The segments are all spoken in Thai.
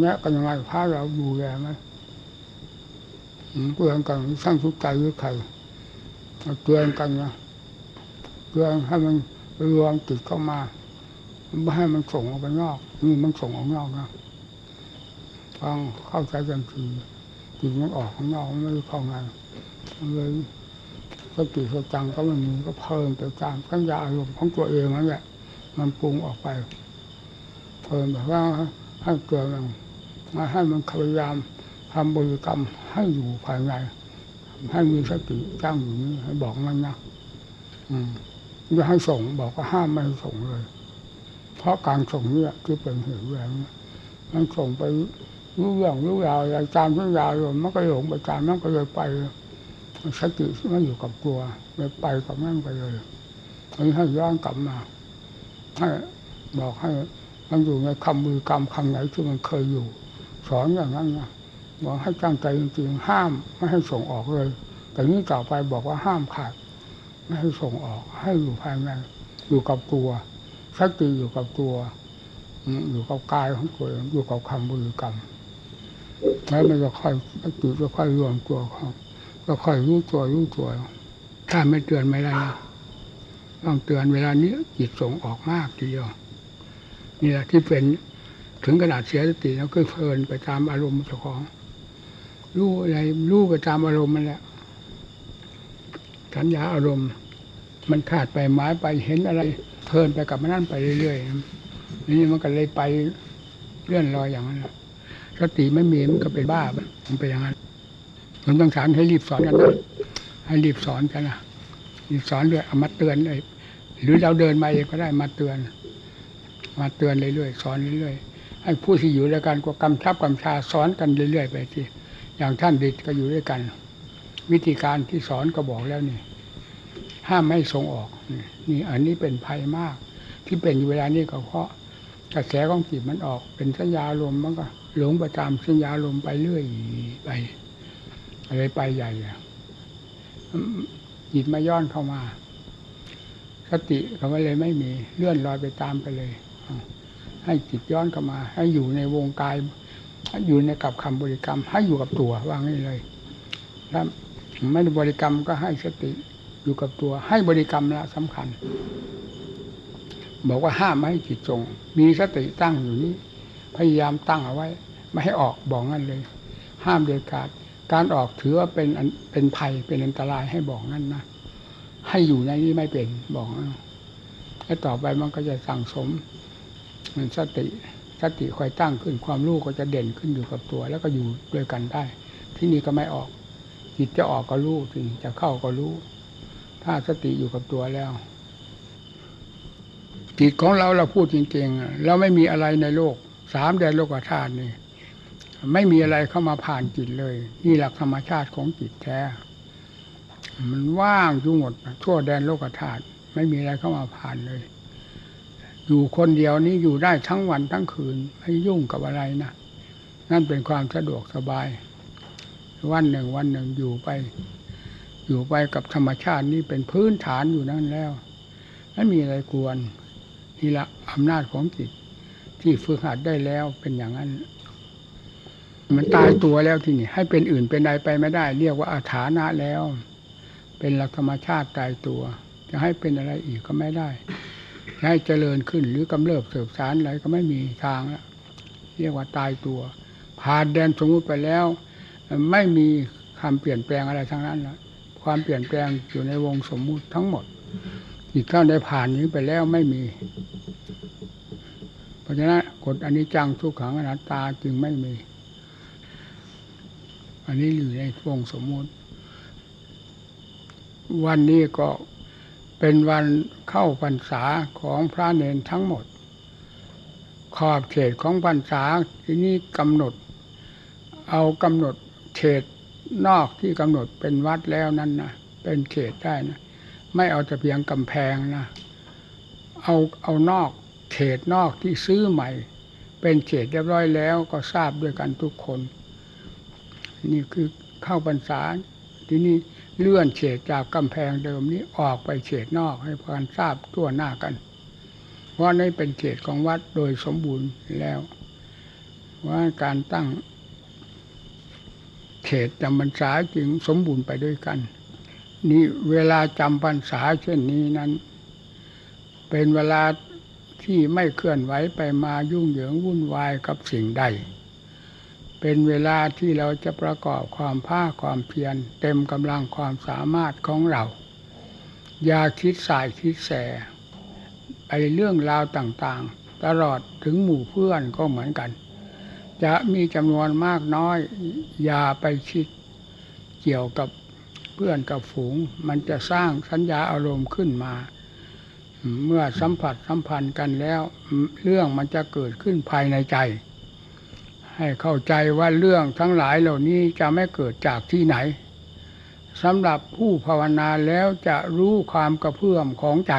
แนะกันยังไงพระเราดูแลไหมเตือนกันสร้างทุขใจหรือใครเตือนกันนะเตือนให้มันรวมติดเข้ามาไม่ให้มันส่งออกไปนอกนี่มันส่งออกนอกนะฟังเข้าใจกันทีจิตมันออกข้างนอกมันไม่ได้เข้าในเลยสติสตังก็ไม่มีก็เพิ่มไปตามสัญญาอารมณ์ของตัวเองนั่นแหละมันปรุงออกไปเพิ่มแบบว่า ให้เกิดมันมาให้มันพยายามทำบริกรรมให้อยู่ภายใน ให้มีสติตั้งอยู่นี้ให้บอกมันนะอืมจะให้ส่งบอกว่าห้ามไม่ให้ส่งเลย เพราะการส่งเนี่ยคือเป็นเหตุแหวนมันส่งไปรู้เรื่องรู้ราวอะไรตามทุกอย่างเลยมันก็หลงไปตามมันก็เลยไปสติมันอยู่กับตัวเลยไปกับนั่นไปเลยอันนี้ให้ย้อนกลับมาให้บอกให้ มันอยู่ในคำมือกรรมคำไหนที่มันเคยอยู่ สอนอย่างนั้นนะบอกให้ตั้งใจจริงๆห้ามไม่ให้ส่งออกเลย แต่นี้ต่อไปบอกว่าห้ามขาดไม่ให้ส่งออก ให้อยู่ภายในอยู่กับตัวสติอยู่กับตัวอยู่กับกายของตัวเองอยู่กับคำบริกรรมแล้วมันจะค่อยสติจะค่อยรวมตัวเขาก็ค่อยรู้ตัวรู้ตัวถ้าไม่เตือนไม่ได้นะต้องเตือนเวลานี้จิตส่งออกมากทีเดียว นี่แหละที่เป็นถึงขนาดเสียสติแล้วก็เพลินไปตามอารมณ์เจ้าของรู้อะไรรู้ไปตามอารมณ์มันแหละสัญญาอารมณ์ มันขาดไปหมายไปเห็นอะไร เพลินไปกับมันนั่นไปเรื่อยๆนี่มันก็เลยไปเลื่อนลอยอย่างนั้นสติไม่มีมันก็เป็นบ้ามันเป็นอย่างนั้นมันต้องสารให้รีบสอนกันนะให้รีบสอนกันนะรีบสอนด้วยเอามาเตือนเลยหรือเราเดินมาเองก็ได้มาเตือน มาเตือนเรื่อยๆสอนเรื่อยๆให้ผู้ที่อยู่ด้วยกันก็กำชับกำชาสอนกันเรื่อยๆไปทีอย่างท่านดิดก็อยู่ด้วยกัน วิธีการที่สอนก็บอกแล้วนี่ห้ามไม่ส่งออกนี่อันนี้เป็นภัยมาก ที่เป็นอยู่เวลานี้ก็เพราะกระแสของจิตมันออก เป็นสัญญาลมมันก็หลงไปตามสัญญาลมไปเรื่อยไปอะไรไปใหญ่จิตมาย้อนเข้ามาสติเขาเลยไม่มีเลื่อนลอยไปตามไปเลย ให้จิตย้อนเข้ามา ให้อยู่ในวงกายอยู่ในกับคำบริกรรม ให้อยู่กับตัวว่างนี้เลยถ้าไม่ได้บริกรรมก็ให้สติอยู่กับตัว ให้บริกรรมละสำคัญ บอกว่าห้ามไม่ให้จิตทรงมีสติตั้งอยู่นี้ พยายามตั้งเอาไว้ ไม่ให้ออกบอกงั้นเลย ห้ามเด็ดขาดการออกถือว่าเป็นเป็นภัยเป็นอันตรายให้บอกงั้นนะให้อยู่ในนี้ไม่เป็นบอกแล้วต่อไปมันก็จะสั่งสม มันสติสติคอยตั้งขึ้นความรู้ก็จะเด่นขึ้นอยู่กับตัว แล้วก็อยู่ด้วยกันได้ ที่นี่ก็ไม่ออก จิตจะออกก็รู้สิจะเข้าก็รู้ ถ้าสติอยู่กับตัวแล้ว จิตของเราเราพูดจริงๆเราไม่มีอะไรในโลก สามแดนโลกธาตุนี่ไม่มีอะไรเข้ามาผ่านจิตเลย นี่หลักธรรมชาติของจิตแท้ มันว่างอยู่หมดทั่วแดนโลกธาตุไม่มีอะไรเข้ามาผ่านเลย อยู่คนเดียวนี้อยู่ได้ทั้งวันทั้งคืนไม่ยุ่งกับอะไรนะนั่นเป็นความสะดวกสบาย วันหนึ่งวันหนึ่งอยู่ไป อยู่ไปกับธรรมชาตินี่เป็นพื้นฐานอยู่นั่นแล้วไม่มีอะไรกวนนี่ละอำนาจของจิต ที่ฝึกหัดได้แล้วเป็นอย่างนั้น มันตายตัวแล้วที่นี่ ให้เป็นอื่นเป็นใดไปไม่ได้ เรียกว่าอาถานะแล้ว เป็นหลักธรรมชาติตายตัว จะให้เป็นอะไรอีกก็ไม่ได้ ให้เจริญขึ้นหรือกำเริบเสบสารอะไรก็ไม่มีทางแล้วเรียกว่าตายตัว ผ่านแดนสมมุติไปแล้ว ไม่มีคำเปลี่ยนแปลงอะไรทั้งนั้นแล้วความเปลี่ยนแปลงอยู่ในวงสมมุติทั้งหมด อีกข้าได้ผ่านนี้ไปแล้วไม่มี เพราะฉะนั้นกฎอันนี้จังทุกขังอนัตตาจึงไม่มี อันนี้อยู่ในวงสมมุติ วันนี้ก็ เป็นวันเข้าพรรษาของพระเนนทั้งหมด ขอบเขตของพรรษาที่นี่กำหนด เอากำหนดเขตนอกที่กำหนดเป็นวัดแล้วนั่นนะเป็นเขตได้นะไม่เอาแต่เพียงกำแพงนะเอาเอานอกเขตนอกที่ซื้อใหม่ เป็นเขตเรียบร้อยแล้วก็ทราบด้วยกันทุกคน นี่คือเข้าพรรษาที่นี่ เลื่อนเฉดจากกำแพงเดิมนี้ออกไปเฉดนอกให้พานทราบทั่วหน้ากัน เพราะนี่เป็นเขตของวัดโดยสมบูรณ์แล้ว ว่าการตั้งเขตจำพรรษาจึงสมบูรณ์ไปด้วยกัน นี่เวลาจำพรรษาเช่นนี้นั้น เป็นเวลาที่ไม่เคลื่อนไหวไปมายุ่งเหยิงวุ่นวายกับสิ่งใด เป็นเวลาที่เราจะประกอบความภาคความเพียร เต็มกำลังความสามารถของเรา อย่าคิดสายคิดแสไปเรื่องราวต่างๆ ตลอดถึงหมู่เพื่อนก็เหมือนกัน จะมีจำนวนมากน้อย อย่าไปคิดเกี่ยวกับเพื่อนกับฝูง มันจะสร้างสัญญาอารมณ์ขึ้นมา เมื่อสัมผัสสัมพันธ์กันแล้ว เรื่องมันจะเกิดขึ้นภายในใจ ให้เข้าใจว่าเรื่องทั้งหลายเหล่านี้จะไม่เกิดจากที่ไหนสำหรับผู้ภาวนาแล้วจะรู้ความกระเพื่อมของใจ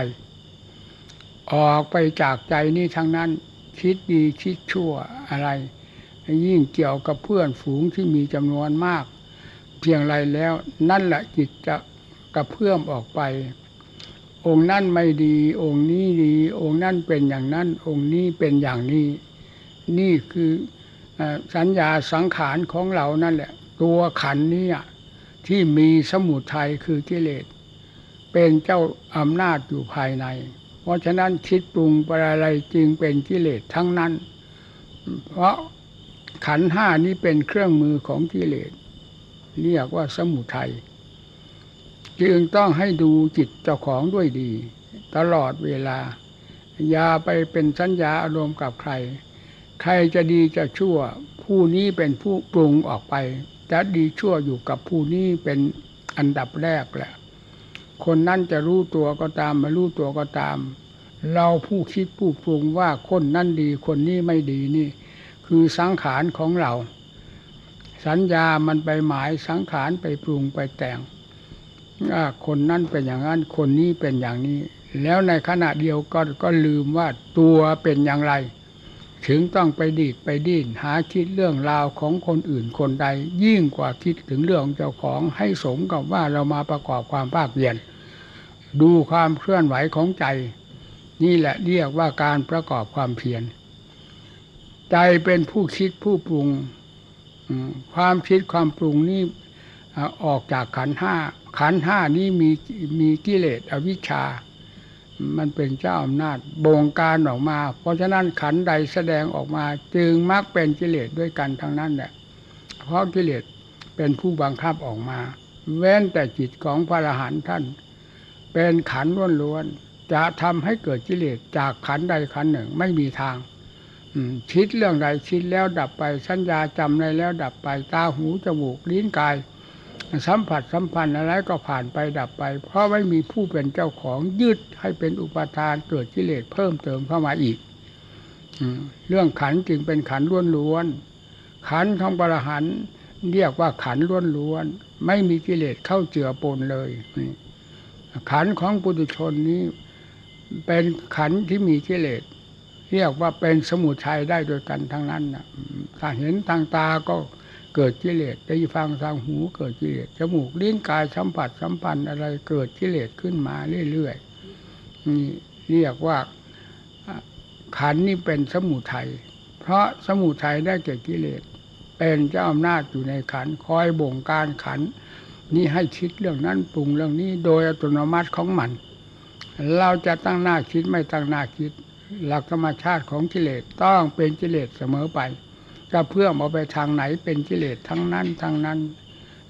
ออกไปจากใจนี้ทั้งนั้น คิดดีคิดชั่วอะไร ยิ่งเกี่ยวกับเพื่อนฝูงที่มีจำนวนมาก เพียงไรแล้วนั่นแหละจิตจะกระเพื่อมออกไป องค์นั่นไม่ดี องค์นี้ดี องค์นั่นเป็นอย่างนั้น องค์นี้เป็นอย่างนี้ นี่คือ สัญญาสังขารของเรานั่นแหละ ตัวขันนี้ที่มีสมุทัยคือกิเลส เป็นเจ้าอำนาจอยู่ภายใน เพราะฉะนั้นคิดปรุงไปอะไรจึงเป็นกิเลสทั้งนั้น เพราะขันห้านี้เป็นเครื่องมือของกิเลส เรียกว่าสมุทัยจึงต้องให้ดูจิตเจ้าของด้วยดี ตลอดเวลา อย่าไปเป็นสัญญาอารมณ์กับใคร ใครจะดีจะชั่ว ผู้นี้เป็นผู้ปรุงออกไปจะดีชั่วอยู่กับผู้นี้เป็นอันดับแรกแหละ คนนั้นจะรู้ตัวก็ตามไม่รู้ตัวก็ตาม เราผู้คิดผู้ปรุงว่าคนนั้นดีคนนี้ไม่ดีนี่ คือสังขารของเรา สัญญามันไปหมายสังขารไปปรุงไปแต่งคนนั้นเป็นอย่างนั้นคนนี้เป็นอย่างนี้ แล้วในขณะเดียวก็ก็ลืมว่าตัวเป็นอย่างไร ถึงต้องไปดีดไปดิ้นหาคิดเรื่องราวของคนอื่นคนใด ยิ่งกว่าคิดถึงเรื่องเจ้าของให้สมกับว่าเรามาประกอบความภาคเพียรดูความเคลื่อนไหวของใจ นี่แหละเรียกว่าการประกอบความเพียรใจเป็นผู้คิดผู้ปรุงความคิดความปรุงนี่ออกจากขันห้าขันห้านี้มีมีกิเลสอวิชชา มันเป็นเจ้าอำนาจบงการออกมา เพราะฉะนั้นขันใดแสดงออกมา จึงมักเป็นกิเลสด้วยกันทั้งนั้นแหละเพราะกิเลสเป็นผู้บังคับออกมา เว้นแต่จิตของพระอรหันต์ท่าน เป็นขันล้วนๆจะทำให้เกิดกิเลสจากขันใดขันหนึ่งไม่มีทางคิดเรื่องใดคิดแล้วดับไปสัญญาจำในแล้วดับไปตาหูจมูกลิ้นกาย สัมผัสสัมพันธ์อะไรก็ผ่านไปดับไป เพราะไม่มีผู้เป็นเจ้าของยึดให้เป็นอุปทานเกิดกิเลสเพิ่มเติมเข้ามาอีกเรื่องขันจึงเป็นขันล้วนล้วนขันของปรหันเรียกว่าขันล้วนล้วนไม่มีกิเลสเข้าเจือปนเลยขันของปุถุชนนี้เป็นขันที่มีกิเลสเรียกว่าเป็นสมุทัยได้โดยกันทั้งนั้นนะถ้าเห็นทางตาก็ เกิดกิเลสได้ฟังทางหูเกิดกิเลสจมูกลิ้นกายสัมผัสสัมพันธ์อะไรเกิดกิเลสขึ้นมาเรื่อยๆนี่เรียกว่าขันนี่เป็นสมุทัยเพราะสมุทัยได้เกิดกิเลสเป็นเจ้าอำนาจอยู่ในขันคอยบ่งการขันนี่ให้คิดเรื่องนั้นปรุงเรื่องนี้โดยอัตโนมัติของมัน เราจะตั้งหน้าคิดไม่ตั้งหน้าคิด หลักธรรมชาติของกิเลสต้องเป็นกิเลสเสมอไป จะเพื่อมเอาไปทางไหนเป็นกิเลสทั้งนั้นทั้งนั้น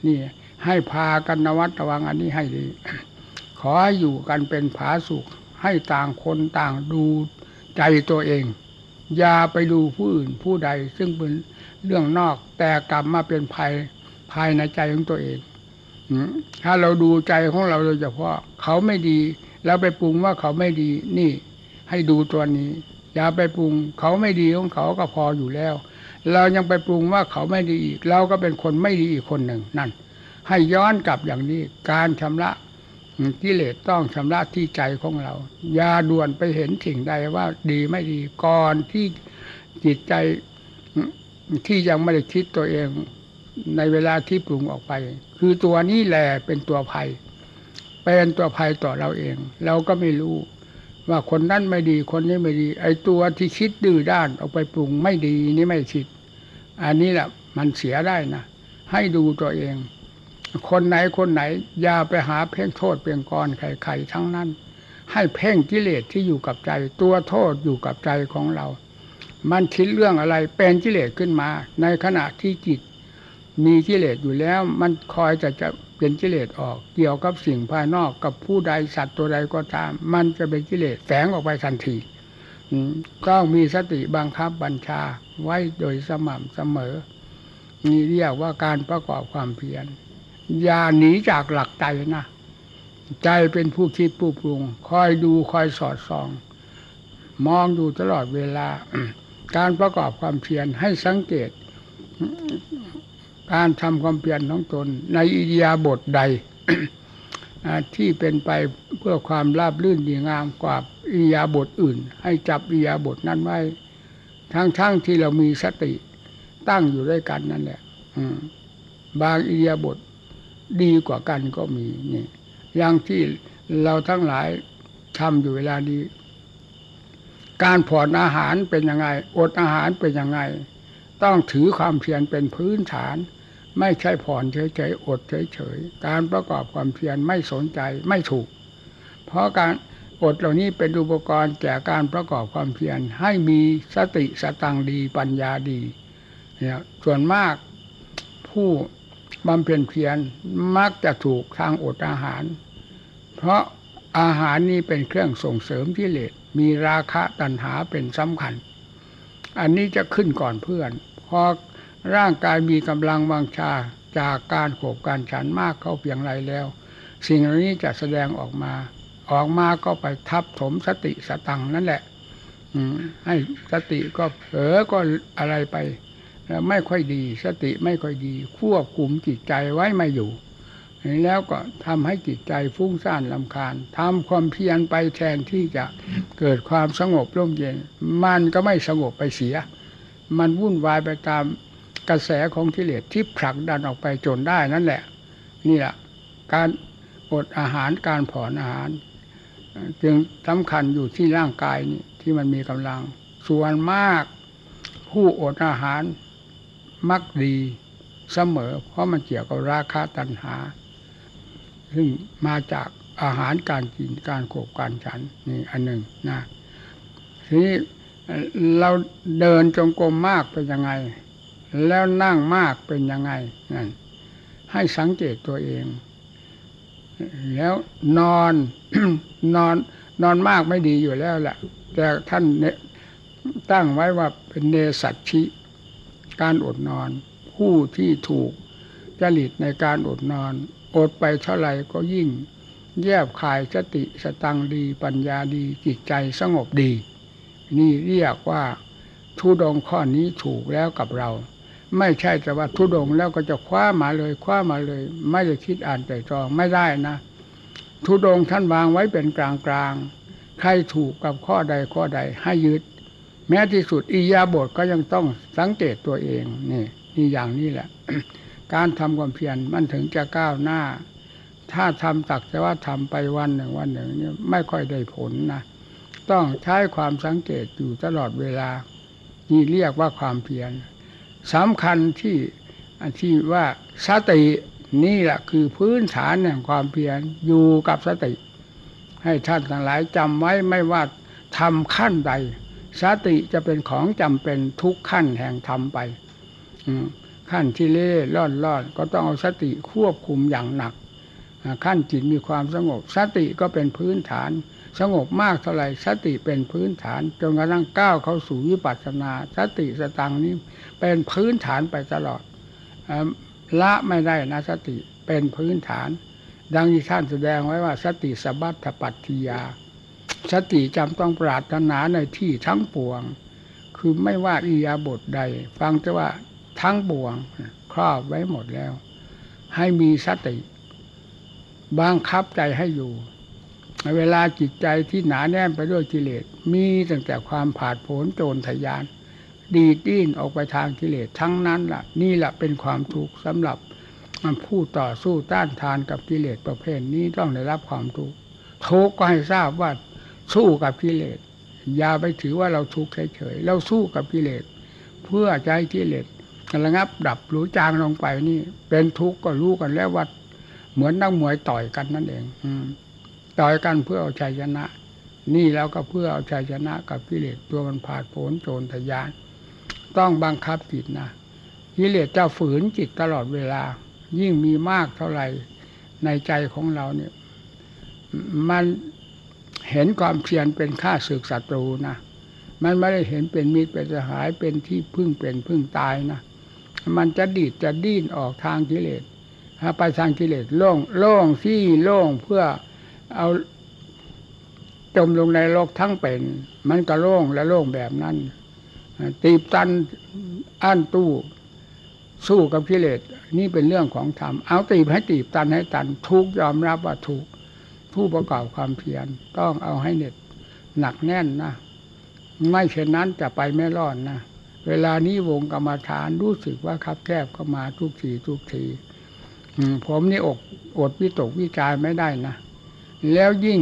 นี่ให้พากันนวัดระวังอันนี้ให้ดี ขอให้อยู่กันเป็นผาสุข ให้ต่างคนต่างดูใจตัวเอง อย่าไปดูผู้อื่นผู้ใด ซึ่งเป็นเรื่องนอกแต่กลับมาเป็นภัยภายในใจของตัวเองถ้าเราดูใจของเราโดยเฉพาะเขาไม่ดี แล้วไปปรุงว่าเขาไม่ดี นี่ ให้ดูตัวนี้ อย่าไปปรุง เขาไม่ดีของเขาก็พออยู่แล้ว เรายังไปปรุงว่าเขาไม่ดีอีก เราก็เป็นคนไม่ดีอีกคนหนึ่งนั่น ให้ย้อนกลับอย่างนี้การชำระกิเลสต้องชำระที่ใจของเรา อย่าด่วนไปเห็นสิ่งใดว่าดีไม่ดีก่อนที่จิตใจที่ยังไม่ได้คิดตัวเองในเวลาที่ปรุงออกไป คือตัวนี้แหละเป็นตัวภัย เป็นตัวภัยต่อเราเอง เราก็ไม่รู้ ว่าคนนั้นไม่ดีคนนี้ไม่ดี ไอ้ตัวที่คิดดื้อด้านออกไปปรุงไม่ดีนี่ไม่คิด อันนี้แหละมันเสียได้นะให้ดูตัวเอง คนไหนคนไหนอย่าไปหาเพ่งโทษเพียงกรใครๆทั้งนั้น ให้เพ่งกิเลสที่อยู่กับใจ ตัวโทษอยู่กับใจของเรา มันคิดเรื่องอะไรเป็นกิเลสขึ้นมา ในขณะที่จิตมีกิเลสอยู่แล้ว มันคอยจะจะ เป็นกิเลสออก เกี่ยวกับสิ่งภายนอกกับผู้ใดสัตว์ตัวใดก็ตาม มันจะเป็นกิเลสแฝงออกไปทันทีต้องมีสติบังคับบัญชาไว้โดยสม่ำเสมอนี่เรียกว่าการประกอบความเพียรอย่าหนีจากหลักใจนะใจเป็นผู้คิดผู้ปรุง คอยดูคอยสอดส่อง มองดูตลอดเวลา การประกอบความเพียรให้สังเกต การทำความเพียรของตน ในอิยาบถใดที่เป็นไปเพื่อความราบรื่นดีงามกว่าอิยาบถอื่น ให้จับอิยาบถนั้นไว้ทั้งๆทที่เรามีสติตั้งอยู่ด้วยกันนั่นแหละบางอิยาบถดีกว่ากันก็มีนี่อย่างที่เราทั้งหลายทำอยู่เวลานี้การผ่อนอาหารเป็นยังไง อดอาหารเป็นยังไง ต้องถือความเพียรเป็นพื้นฐาน ไม่ใช่ผ่อนเฉยๆอดเฉยๆการประกอบความเพียรไม่สนใจไม่ถูก เพราะการอดเหล่านี้เป็นอุปกรณ์แก่การประกอบความเพียรให้มีสติสตังดีปัญญาดีเนี่ยส่วนมากผู้บำเพ็ญเพียรมักจะถูกทางอดอาหาร เพราะอาหารนี้เป็นเครื่องส่งเสริมที่เลสมีราคะตัณหาเป็นสำคัญ อันนี้จะขึ้นก่อนเพื่อน พอ ร่างกายมีกำลังวังชาจากการโขบการฉันมากเข้าเพียงไรแล้ว สิ่งเหล่านี้จะแสดงออกมา ออกมาก็ไปทับถมสติสตังนั่นแหละให้สติก็เผลอก็อะไรไปไม่ค่อยดี สติไม่ค่อยดี ควบคุมจิตใจไว้ไม่อยู่แล้วก็ทำให้จิตใจฟุ้งซ่านลำคาญทำความเพียรไปแทนที่จะเกิดความสงบร่มเย็น มันก็ไม่สงบไปเสีย มันวุ่นวายไปตาม กระแสของกิเลสที่ผลักดันออกไปจนได้นั่นแหละ นี่แหละการอดอาหารการผ่อนอาหาร จึงสำคัญอยู่ที่ร่างกายนี่ที่มันมีกำลัง ส่วนมาก ผู้อดอาหารมักดีเสมอ เพราะมันเกี่ยวกับราคาตัณหา ซึ่งมาจากอาหารการกินการโขบการฉันนี่อันหนึ่งนะทีนี้เราเดินจงกรมมากเป็นยังไง แล้วนั่งมากเป็นยังไงนั่นให้สังเกตตัวเอง แล้วนอนนอนนอนมากไม่ดีอยู่แล้วแหละแต่ท่านตั้งไว้ว่าเป็นเนสัตชิ การอดนอน ผู้ที่ถูกจริตในการอดนอน อดไปเท่าไหร่ก็ยิ่ง แยบคายสติสตังดีปัญญาดีจิตใจสงบดี นี่เรียกว่าทุดงข้อนี้ถูกแล้วกับเรา ไม่ใช่แต่ว่าทุดงแล้วก็จะคว้ามาเลยคว้ามาเลย ไม่ได้คิดอ่านใจจองไม่ได้นะทุดงท่านวางไว้เป็นกลางกลางใครถูกกับข้อใดข้อใดให้ยึด แม้ที่สุดอียาบทก็ยังต้องสังเกตตัวเองนี่นี่อย่างนี้แหละ การทำความเพียรมันถึงจะก้าวหน้า ถ้าทำตักแต่ว่าทำไปวันหนึ่งวันหนึ่งนี่ไม่ค่อยได้ผลนะต้องใช้ความสังเกตอยู่ตลอดเวลา นี่เรียกว่าความเพียร สำคัญที่ที่ว่าสตินี่แหละคือพื้นฐานแห่งความเพียรอยู่กับสติ ให้ท่านทั้งหลายจำไว้ไม่ว่าทำขั้นใด สติจะเป็นของจำเป็นทุกขั้นแห่งธรรมไปขั้นที่เล่ล่อนล่อนก็ต้องเอาสติควบคุมอย่างหนักขั้นจิตมีความสงบ สติก็เป็นพื้นฐาน สงบมากเท่าไหร่สติเป็นพื้นฐานจนกระทั่งก้าวเข้าสู่วิปัสสนาสติสตังนี้เป็นพื้นฐานไปตลอดละไม่ได้นะสติเป็นพื้นฐาน ดังที่ท่านแสดงไว้ว่า สติสบัตถปัตติยา สติจำต้องปรารถนาในที่ทั้งปวง คือไม่ว่าอิยาบทใด ฟังจะว่าทั้งปวงครอบไว้หมดแล้ว ให้มีสติบังคับใจให้อยู่ เวลาจิตใจที่หนาแน่นไปด้วยกิเลสมีตั้งแต่ความผาดโผนโจรทยาน ดีดิ้นออกไปทางกิเลสทั้งนั้นละ่ะ นี่แหละเป็นความทุกข์สำหรับผู้ต่อสู้ต้านทานกับกิเลสประเภทนี้ต้องได้รับความทุกข์ทุกข์ก็ให้ทราบว่าสู้กับกิเลสอย่าไปถือว่าเราทุกข์เฉยๆเราสู้กับกิเลสเพื่อใจกิเลสระงับดับหรู้จางลงไปนี่ เป็นทุกข์ก็รู้กันแล้วว่าเหมือนนักมวยต่อยกันนั่นเอง อื ต่อยกันเพื่อเอาชัยชนะ นี่แล้วก็เพื่อเอาชัยชนะกับกิเลสตัวมันผาดโผนโจรทยาน ต้องบังคับจิตนะกิเลสเจ้าฝืนจิตตลอดเวลา ยิ่งมีมากเท่าไหร่ในใจของเราเนี่ย มันเห็นความเพียรเป็นค่าศึกศัตรูนะมันไม่ได้เห็นเป็นมิตรเป็นสหายเป็นที่พึ่งเป็นพึ่งตายนะมันจะดีดจะดิ้นออกทางกิเลสไปทางกิเลสโล่งโล่งที่โล่งเพื่อ เอาจมลงในโลกทั้งเป็น มันก็โล่งและโล่งแบบนั้น ตีบตันอั้นตู้ สู้กับกิเลสนี่เป็นเรื่องของธรรม เอาตีบให้ตีบตันให้ตัน ทุกยอมรับว่าถูก ผู้ประกอบความเพียรต้องเอาให้เน็ตหนักแน่นนะไม่เช่นนั้นจะไปไม่รอดนะเวลานี้วงกรรมฐานรู้สึกว่าคับแคบเข้ามาทุกทีทุกทีผมนี่อกอดวิตกวิจารไม่ได้นะ แล้วยิ่ง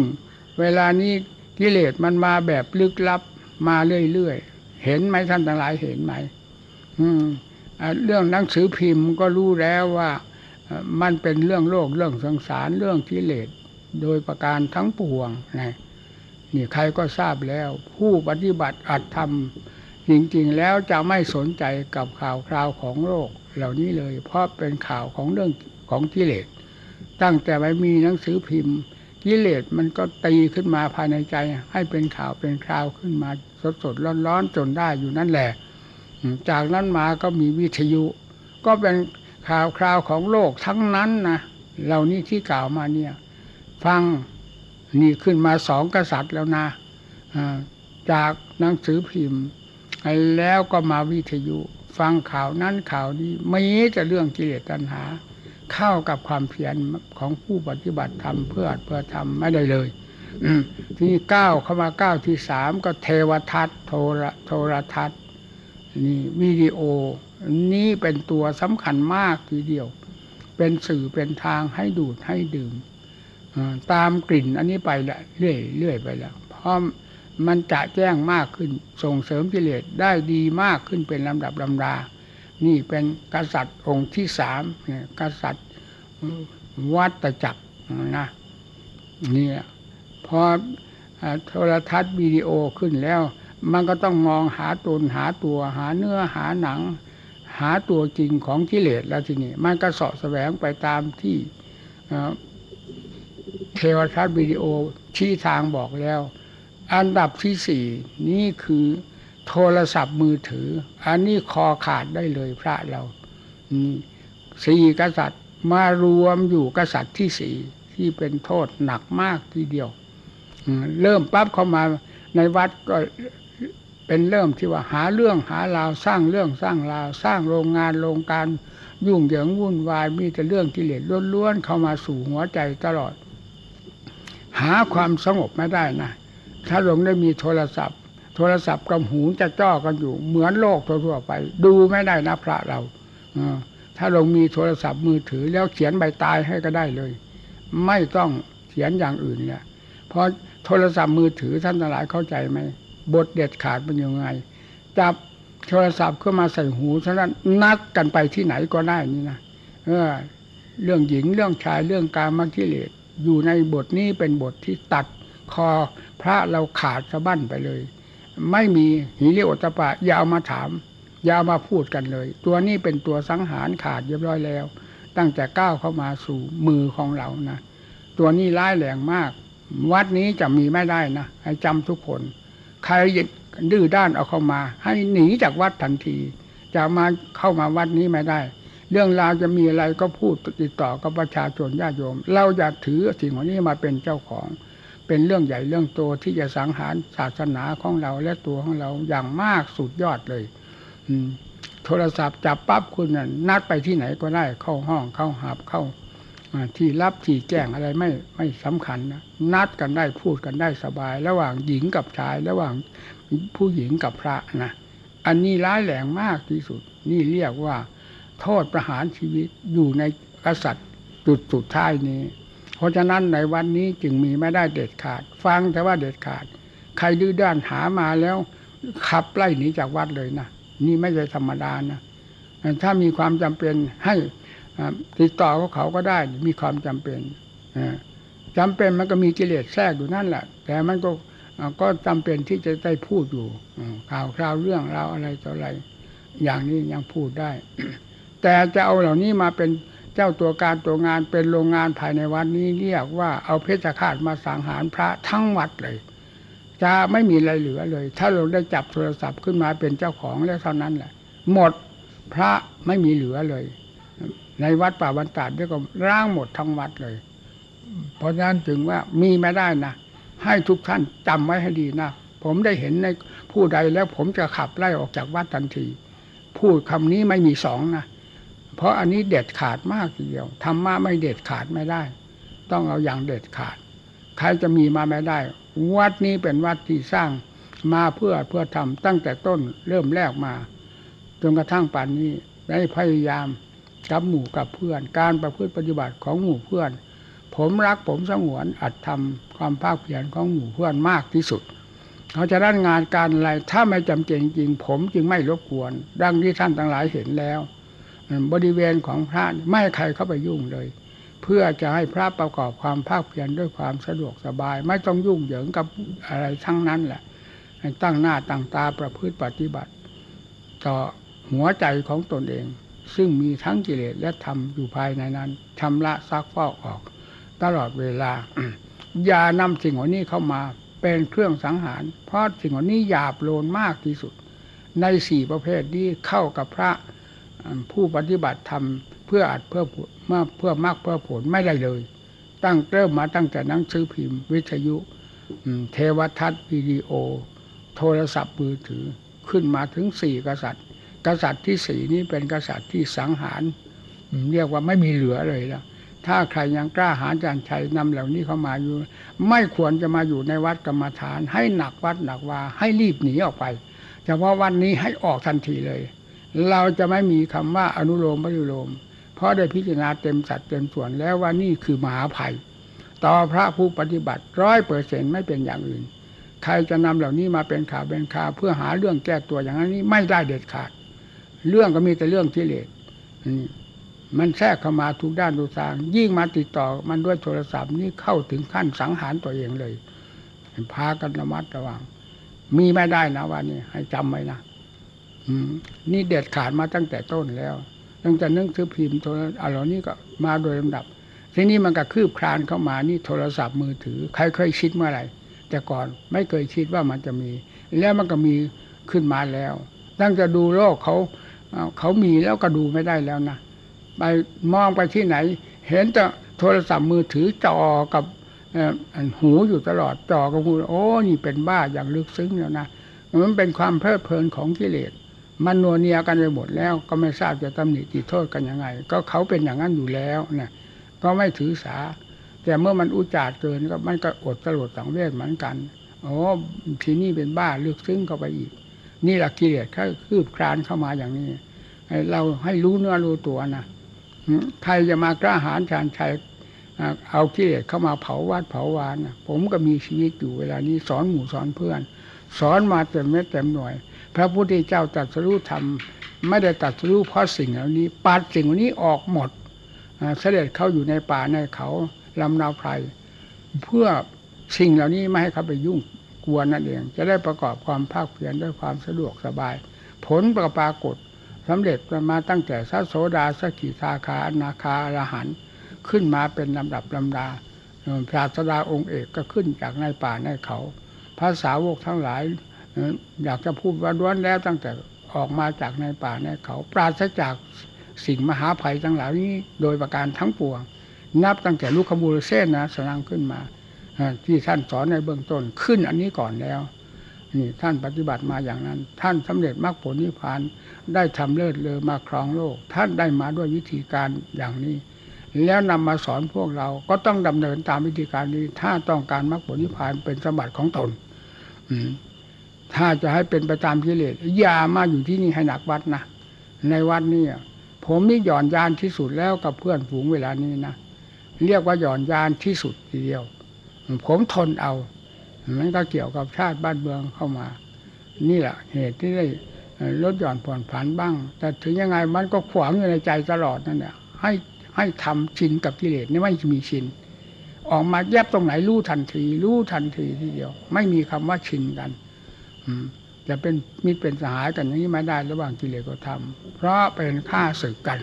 เวลานี้กิเลสมันมาแบบลึกลับมาเรื่อยๆ เห็นไหมท่านทั้งหลายเห็นไหมอืมเรื่องหนังสือพิมพ์ก็รู้แล้วว่ามันเป็นเรื่องโลกเรื่องสงสารเรื่องกิเลสโดยประการทั้งปวงนะนี่ใครก็ทราบแล้ว ผู้ปฏิบัติอัตธรรม จริงๆแล้วจะไม่สนใจกับข่าวคราวของโลกเหล่านี้เลย เพราะเป็นข่าวของเรื่องของกิเลสตั้งแต่ไม่มีหนังสือพิมพ์ กิเลสมันก็ตีขึ้นมาภายในใจ ให้เป็นข่าวเป็นคราวขึ้นมาสดสดร้อนร้อนจนได้อยู่นั่นแหละ จากนั้นมาก็มีวิทยุ ก็เป็นข่าวคราวของโลกทั้งนั้นนะเหล่านี้ที่กล่าวมาเนี่ย ฟังนี่ขึ้นมาสองกษัตริย์แล้วนะจากหนังสือพิมพ์ แล้วก็มาวิทยุ ฟังข่าวนั้นข่าวนี้ไม่จะเรื่องกิเลสตัณหา เข้ากับความเพียรของผู้ปฏิบัติธรรมเพื่อเพื่อทำไม่ได้เลยทีนี้ก้าวเข้ามาก้าวที่สามก็เทวทัศน์โทรโทรทัศน์นี่วิดีโอ นี่เป็นตัวสำคัญมากทีเดียว เป็นสื่อเป็นทางให้ดูดให้ดื่มตามกลิ่นอันนี้ไปละเรื่อยเรื่อยไปล้วเพราะมันจะแจ้งมากขึ้นส่งเสริมกิเลสได้ดีมากขึ้นเป็นลำดับลำดา นี่เป็นกษัตริย์องค์ที่สามกษัตริย์วัตจักรนะนี่พอโทรทัศน์วิดีโอขึ้นแล้ว มันก็ต้องมองหาตนหาตัวหาเนื้อหาหนัง หาตัวจริงของกิเลสแล้วทีนี้ มันก็สาะแสวงไปตามที่เทวทัศน์วิดีโอชี้ทางบอกแล้ว อันดับที่สี่นี่คือ โทรศัพท์มือถือ อันนี้คอขาดได้เลยพระเราสี่กษัตริย์มารวมอยู่กษัตริย์ที่สี่ที่เป็นโทษหนักมากทีเดียวเริ่มปั๊บเข้ามาในวัดก็เป็นเริ่มที่ว่าหาเรื่องหาราวสร้างเรื่องสร้างราว สร้างโรงงานโรงการยุ่งเหยิงวุ่นวายมีแต่เรื่องกิเลสล้วนๆเข้ามาสู่หัวใจตลอด หาความสงบไม่ได้นะถ้าหลงได้มีโทรศัพท์ โทรศัพท์กับหูจะจ้อกันอยู่ เหมือนโลกทั่วไป ดูไม่ได้นะพระเราถ้าลงมีโทรศัพท์มือถือแล้วเขียนใบตายให้ก็ได้เลย ไม่ต้องเขียนอย่างอื่นเนี่ยเพราะโทรศัพท์มือถือท่านหลายเข้าใจไหมบทเด็ดขาดเป็นยังไงจับโทรศัพท์ขึ้นมาใส่หูฉะนั้นนัดกันไปที่ไหนก็ได้นี่นะเออ เรื่องหญิงเรื่องชายเรื่องการมากิเลสอยู่ในบทนี้เป็นบทที่ตัดคอพระเราขาดสะบั้นไปเลย ไม่มีหิริโอตปะอย่าเอามาถาม อย่ามาพูดกันเลย ตัวนี้เป็นตัวสังหารขาดเรียบร้อยแล้ว ตั้งแต่ก้าวเข้ามาสู่มือของเรานะตัวนี้ร้ายแรงมาก วัดนี้จะมีไม่ได้นะให้จำทุกคน ใครดื้อด้านเอาเข้ามา ให้หนีจากวัดทันที จะมาเข้ามาวัดนี้ไม่ได้ เรื่องราวจะมีอะไรก็พูดติดต่อกับประชาชนญาติโยม เราอย่าถือสิ่งเหล่านี้มาเป็นเจ้าของ เป็นเรื่องใหญ่เรื่องโตที่จะสังหารศาสนาของเราและตัวของเราอย่างมากสุดยอดเลย อืม โทรศัพท์จับปั๊บคุณนัดไปที่ไหนก็ได้ เข้าห้องเข้าหาบเข้าที่รับที่แจ้งอะไรไม่ไม่สำคัญนะนัดกันได้พูดกันได้สบาย ระหว่างหญิงกับชาย ระหว่างผู้หญิงกับพระนะอันนี้ร้ายแรงมากที่สุด นี่เรียกว่า โทษประหารชีวิตอยู่ในกษัตริย์จุดสุดท้ายนี้ เพราะฉะนั้นในวันนี้จึงมีไม่ได้เด็ดขาด ฟังแต่ว่าเด็ดขาด ใครดื้อด้านหามาแล้ว ขับไล่หนีจากวัดเลยนะนี่ไม่ใช่ธรรมดานะถ้ามีความจำเป็นให้ติดต่อกับเขาก็ได้มีความจำเป็นจำเป็นมันก็มีกิเลสแทรกอยู่นั่นแหละ แต่มันก็ก็จำเป็นที่จะได้พูดอยู่ข่าวคราวเรื่องราวอะไรต่ออะไร อย่างนี้ยังพูดได้ แต่จะเอาเหล่านี้มาเป็น จ้าตัวการตัวงานเป็นโรงงานภายในวัดนี้เรียกว่าเอาเพชฌฆาตมาสังหารพระทั้งวัดเลย จะไม่มีอะไรเหลือเลย ถ้าเราได้จับโทรศัพท์ขึ้นมาเป็นเจ้าของแล้วเท่านั้นแหละ หมดพระไม่มีเหลือเลย ในวัดป่าบรรดาดด้วยก็ร่างหมดทั้งวัดเลย เพราะฉะนั้นจึงว่ามีไม่ได้นะให้ทุกท่านจำไว้ให้ดีนะผมได้เห็นในผู้ใดแล้วผมจะขับไล่ออกจากวัดทันที พูดคำนี้ไม่มีสองนะ เพราะอันนี้เด็ดขาดมากทีเดียวธรรมะไม่เด็ดขาดไม่ได้ ต้องเอาอย่างเด็ดขาด ใครจะมีมาไม่ได้ วัดนี้เป็นวัดที่สร้างมาเพื่อเพื่อทำตั้งแต่ต้นเริ่มแรกมา จนกระทั่งป่านนี้ได้พยายามกับหมู่กับเพื่อน การประพฤติปฏิบัติของหมู่เพื่อน ผมรักผมสงวนอัดทำความภาคเพียรของหมู่เพื่อนมากที่สุดเขาจะด้านงานการอะไรถ้าไม่จำเป็นจริง ผมจึงไม่รบกวน ดังที่ท่านทั้งหลายเห็นแล้ว บริเวณของพระไม่ใครเข้าไปยุ่งเลย เพื่อจะให้พระประกอบความภาคเพียรด้วยความสะดวกสบาย ไม่ต้องยุ่งเหยิงกับอะไรทั้งนั้นแหละตั้งหน้าตั้งตาประพฤติปฏิบัติ ต่อหัวใจของตนเอง ซึ่งมีทั้งกิเลสและธรรมอยู่ภายในนั้นชำระซักฟอกออก ตลอดเวลา อย่านำสิ่งเหล่านี้เข้ามาเป็นเครื่องสังหาร เพราะสิ่งเหล่านี้หยาบโลนมากที่สุด ในสี่ประเภทนี้เข้ากับพระ ผู้ปฏิบัติธรรมเพื่ออัดเพื่อเมื่อเพื่อมากเพื่อผลไม่ได้เลย ตั้งเริ่มมาตั้งแต่หนังสือพิมพ์ วิทยุเทวทัศน์วิดีโอ โทรศัพท์มือถือขึ้นมาถึงสี่กษัตริย์ กษัตริย์ที่สี่นี้เป็นกษัตริย์ที่สังหาร เรียกว่าไม่มีเหลือเลยแล้วถ้าใครยังกล้าหาญจารชัยนำเหล่านี้เข้ามาอยู่ ไม่ควรจะมาอยู่ในวัดกรรมฐาน ให้หนักวัดหนักวาให้รีบหนีออกไปเฉพาะวันนี้ให้ออกทันทีเลย เราจะไม่มีคำว่าอนุโลมปฏิโลม เพราะได้พิจารณาเต็มสัดเต็มส่วนแล้วว่านี่คือมหาภัย ต่อพระผู้ปฏิบัติร้อยเปอร์เซ็นไม่เป็นอย่างอื่น ใครจะนำเหล่านี้มาเป็นข่าวเป็นข่าวเพื่อหาเรื่องแก้ตัวอย่างนี้ไม่ได้เด็ดขาด เรื่องก็มีแต่เรื่องที่เลสมันแทรกเข้ามาทุกด้านทุกทาง ยิ่งมาติดต่อมันด้วยโทรศัพท์นี่เข้าถึงขั้นสังหารตัวเองเลยพากันระมัดระวัง มีไม่ได้นะว่านี่ให้จำไว้นะ นี่เด็ดขาดมาตั้งแต่ต้นแล้ว ตั้งแต่นึกซื้อพิมพ์โทรอะไรนี้ก็มาโดยลำดับ ทีนี้มันก็คืบคลานเข้ามานี่โทรศัพท์มือถือ ใครเคยคิดเมื่อไหร่ แต่ก่อนไม่เคยคิดว่ามันจะมี แล้วมันก็มีขึ้นมาแล้ว ตั้งจะดูโลกเขาเขามีแล้วก็ดูไม่ได้แล้วนะไปมองไปที่ไหน เห็นแต่โทรศัพท์มือถือจอกับหูอยู่ตลอดจอกับหูโอ้นี่เป็นบ้าอย่างลึกซึ้งแล้วนะมันเป็นความเพลิดเพลินของกิเลส มันนัวเนียกันไปหมดแล้ว ก็ไม่ทราบจะตำหนิติโทษกันยังไง ก็เขาเป็นอย่างนั้นอยู่แล้วนะก็ไม่ถือสา แต่เมื่อมันอุจาดเกินก็มันก็อดสลดสังเวชเหมือนกันโอ้ทีนี้เป็นบ้าลึกซึ้งเข้าไปอีก นี่แหละกิเลสก็คืบคลานเข้ามาอย่างนี้เราให้รู้เนื้อรู้ตัวนะใครจะมากล้าหาญชานชัยเอากิเลสเข้ามาเผาวัดเผาวานนะผมก็มีชีวิตอยู่เวลานี้สอนหมู่สอนเพื่อน สอนมาเต็มเม็ดเต็มหน่วย ระพุทธเจ้าตรัสรู้ธรรม ไม่ได้ตรัสรู้เพราะสิ่งเหล่านี้ปัดสิ่งเหล่านี้ออกหมดเสด็จเข้าอยู่ในป่าในเขาลำนาวไพรเพื่อสิ่งเหล่านี้ไม่ให้เขาไปยุ่งกวนนั่นเอง จะได้ประกอบความภาคเพียรด้วยความสะดวกสบาย ผลประปรากฏสำเร็จมาตั้งแต่สัโสดาสกิทาคาอนาคาอรหันขึ้นมาเป็นลำดับลำดาพระสดาองค์เอกก็ขึ้นจากในป่าในเขาภาษาวกทั้งหลาย อยากจะพูดว่าล้วนแล้วตั้งแต่ออกมาจากในป่าในเขาปราศจากสิ่งมหาภัยทั้งหลายนี้ โดยประการทั้งปวง นับตั้งแต่ลูกขบูรเส้นนะสร้างขึ้นมาที่ท่านสอนในเบื้องต้นขึ้นอันนี้ก่อนแล้วนี่ท่านปฏิบัติมาอย่างนั้น ท่านสำเร็จมรรคผลนิพพานได้ทำเลิศเลอมาครองโลก ท่านได้มาด้วยวิธีการอย่างนี้ แล้วนำมาสอนพวกเราก็ต้องดำเนินตามวิธีการนี้ ถ้าต้องการมรรคผลนิพพานเป็นสมบัติของตน อื ถ้าจะให้เป็นประจำกิเลสอย่ามาอยู่ที่นี่ให้หนักวัดนะในวัดนี่ผมนี่หย่อนยานที่สุดแล้วกับเพื่อนฝูงเวลานี้นะเรียกว่าหย่อนยานที่สุดทีเดียว ผมทนเอามันก็เกี่ยวกับชาติบ้านเมืองเข้ามา นี่แหละเหตุที่ได้ลดหย่อนผ่อนผันบ้าง แต่ถึงยังไงมันก็ขวางอยู่ในใจตลอดนั่นแหละให้ให้ทำชินกับกิเลสนี่ไม่มีชิน ออกมาแยบตรงไหนรู้ทันที รู้ทันทีทีเดียว ไม่มีคำว่าชินกัน จะเป็นมิตรเป็นสหายกันอย่างนี้ไม่ได้ระหว่างกิเลสกับธรรมเพราะเป็นข้าศึกกัน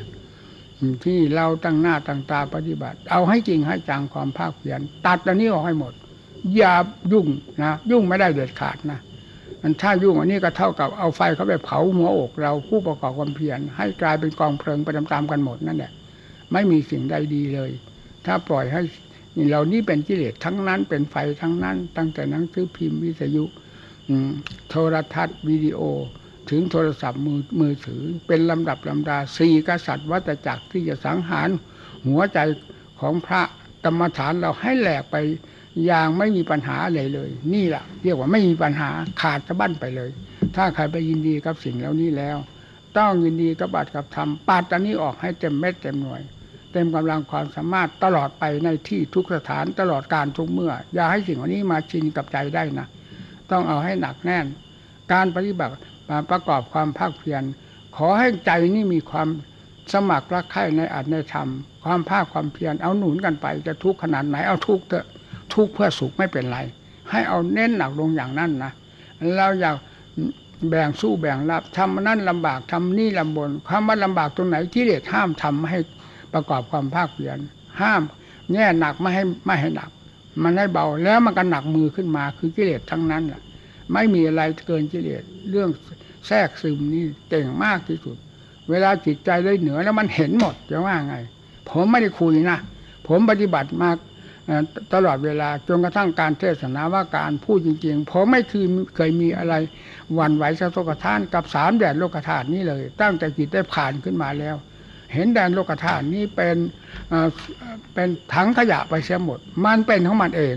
ที่เราตั้งหน้าตั้งตาปฏิบัติ เอาให้จริงให้จังความภาคเพียรตัดอันนี้ออกให้หมด อย่ายุ่งนะยุ่งไม่ได้เด็ดขาดนะมันถ้ายุ่งอันนี้ก็เท่ากับเอาไฟเข้าไปเผาหัวอกเราผู้ประกอบความเพียรให้กลายเป็นกองเพลิงไปตามๆกันหมดนั่นแหละไม่มีสิ่งใดดีเลย ถ้าปล่อยให้เรานี่เป็นกิเลสทั้งนั้นเป็นไฟทั้งนั้น ตั้งแต่หนังสือพิมพ์วิทยุ โทรทัศน์วิดีโอ ถึงโทรศัพท์มือมือถือ เป็นลำดับลำดาสี่กษัตริย์วัตจักรที่จะสังหารหัวใจของพระกรรมฐานเราให้แหลกไปอย่างไม่มีปัญหาเลยเลย นี่แหละเรียกว่าไม่มีปัญหาขาดสะบั้นไปเลย ถ้าใครไปยินดีกับสิ่งเหล่านี้แล้ว ต้องยินดีกับบัตรกับธรรมปาดอันนี้ออกให้เต็มเม็ดเต็มหน่วย เต็มกำลังความสามารถตลอดไปในที่ทุกสถานตลอดการทุกเมื่อ อย่าให้สิ่งเหล่านี้มาชินกับใจได้นะ ต้องเอาให้หนักแน่น การปฏิบัติมาประกอบความภาคเพียรขอให้ใจนี่มีความสมัครรักใคร่ในอัตในธรรม ความภาคความเพียรเอาหนุนกันไป จะทุกข์ขนาดไหนเอาทุกข์เถอะทุกข์เพื่อสุขไม่เป็นไร ให้เอาเน้นหนักลงอย่างนั้นนะเราอยากแบ่งสู้แบ่งรับทำนั่นลำบากทำนี่ลำบนคำว่าลำบากตรงไหนที่เด็ดห้ามทำให้ประกอบความภาคเพียรห้ามแง่หนักไม่ให้ไม่ให้หนัก มันให้เบาแล้วมันก็หนักมือขึ้นมาคือกิเลสทั้งนั้นแหละไม่มีอะไรเกินกิเลสเรื่องแทรกซึมนี่เก่งมากที่สุด เวลาจิตใจได้เหนือแล้วมันเห็นหมดจะว่าไง ผมไม่ได้คุยนะผมปฏิบัติมาตลอดเวลาจนกระทั่งการเทศนาว่าการพูดจริงๆ ผมไม่เคยเคยมีอะไรวันไหวสะทกทานกับสามแดนโลกธาตุนี้เลย ตั้งแต่จิตได้ผ่านขึ้นมาแล้ว เห็นแดนโลกธาตุนี้เป็นเป็นถังขยะไปเสียหมด มันเป็นของมันเอง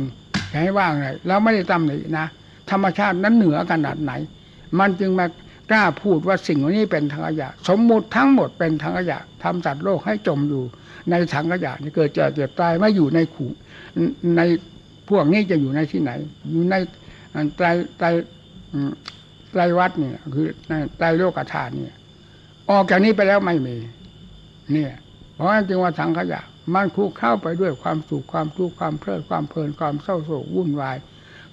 ให้ว่างเลยแล้วไม่ได้ตำหนินะธรรมชาตินั้นเหนือขนาดไหน มันจึงมากล้าพูดว่าสิ่งนี้เป็นถังขยะ สมมุติทั้งหมดเป็นถังขยะทำสัตว์โลกให้จมอยู่ ในถังขยะนี่เกิดเจ็บเจ็บตายไม่อยู่ในขู่ในพวกนี้จะอยู่ในที่ไหน อยู่ในไตรไตรไตรวัดนี่คือในไตรโลกธาตุนี่ออกจากนี้ไปแล้วไม่มี เนี่ยเพราะฉะนั้นจึงว่าสังขยะ มันคุกเข้าไปด้วยความสุขความทุกข์ความเพลิดความเพลินความเศร้าโศกวุ่นวาย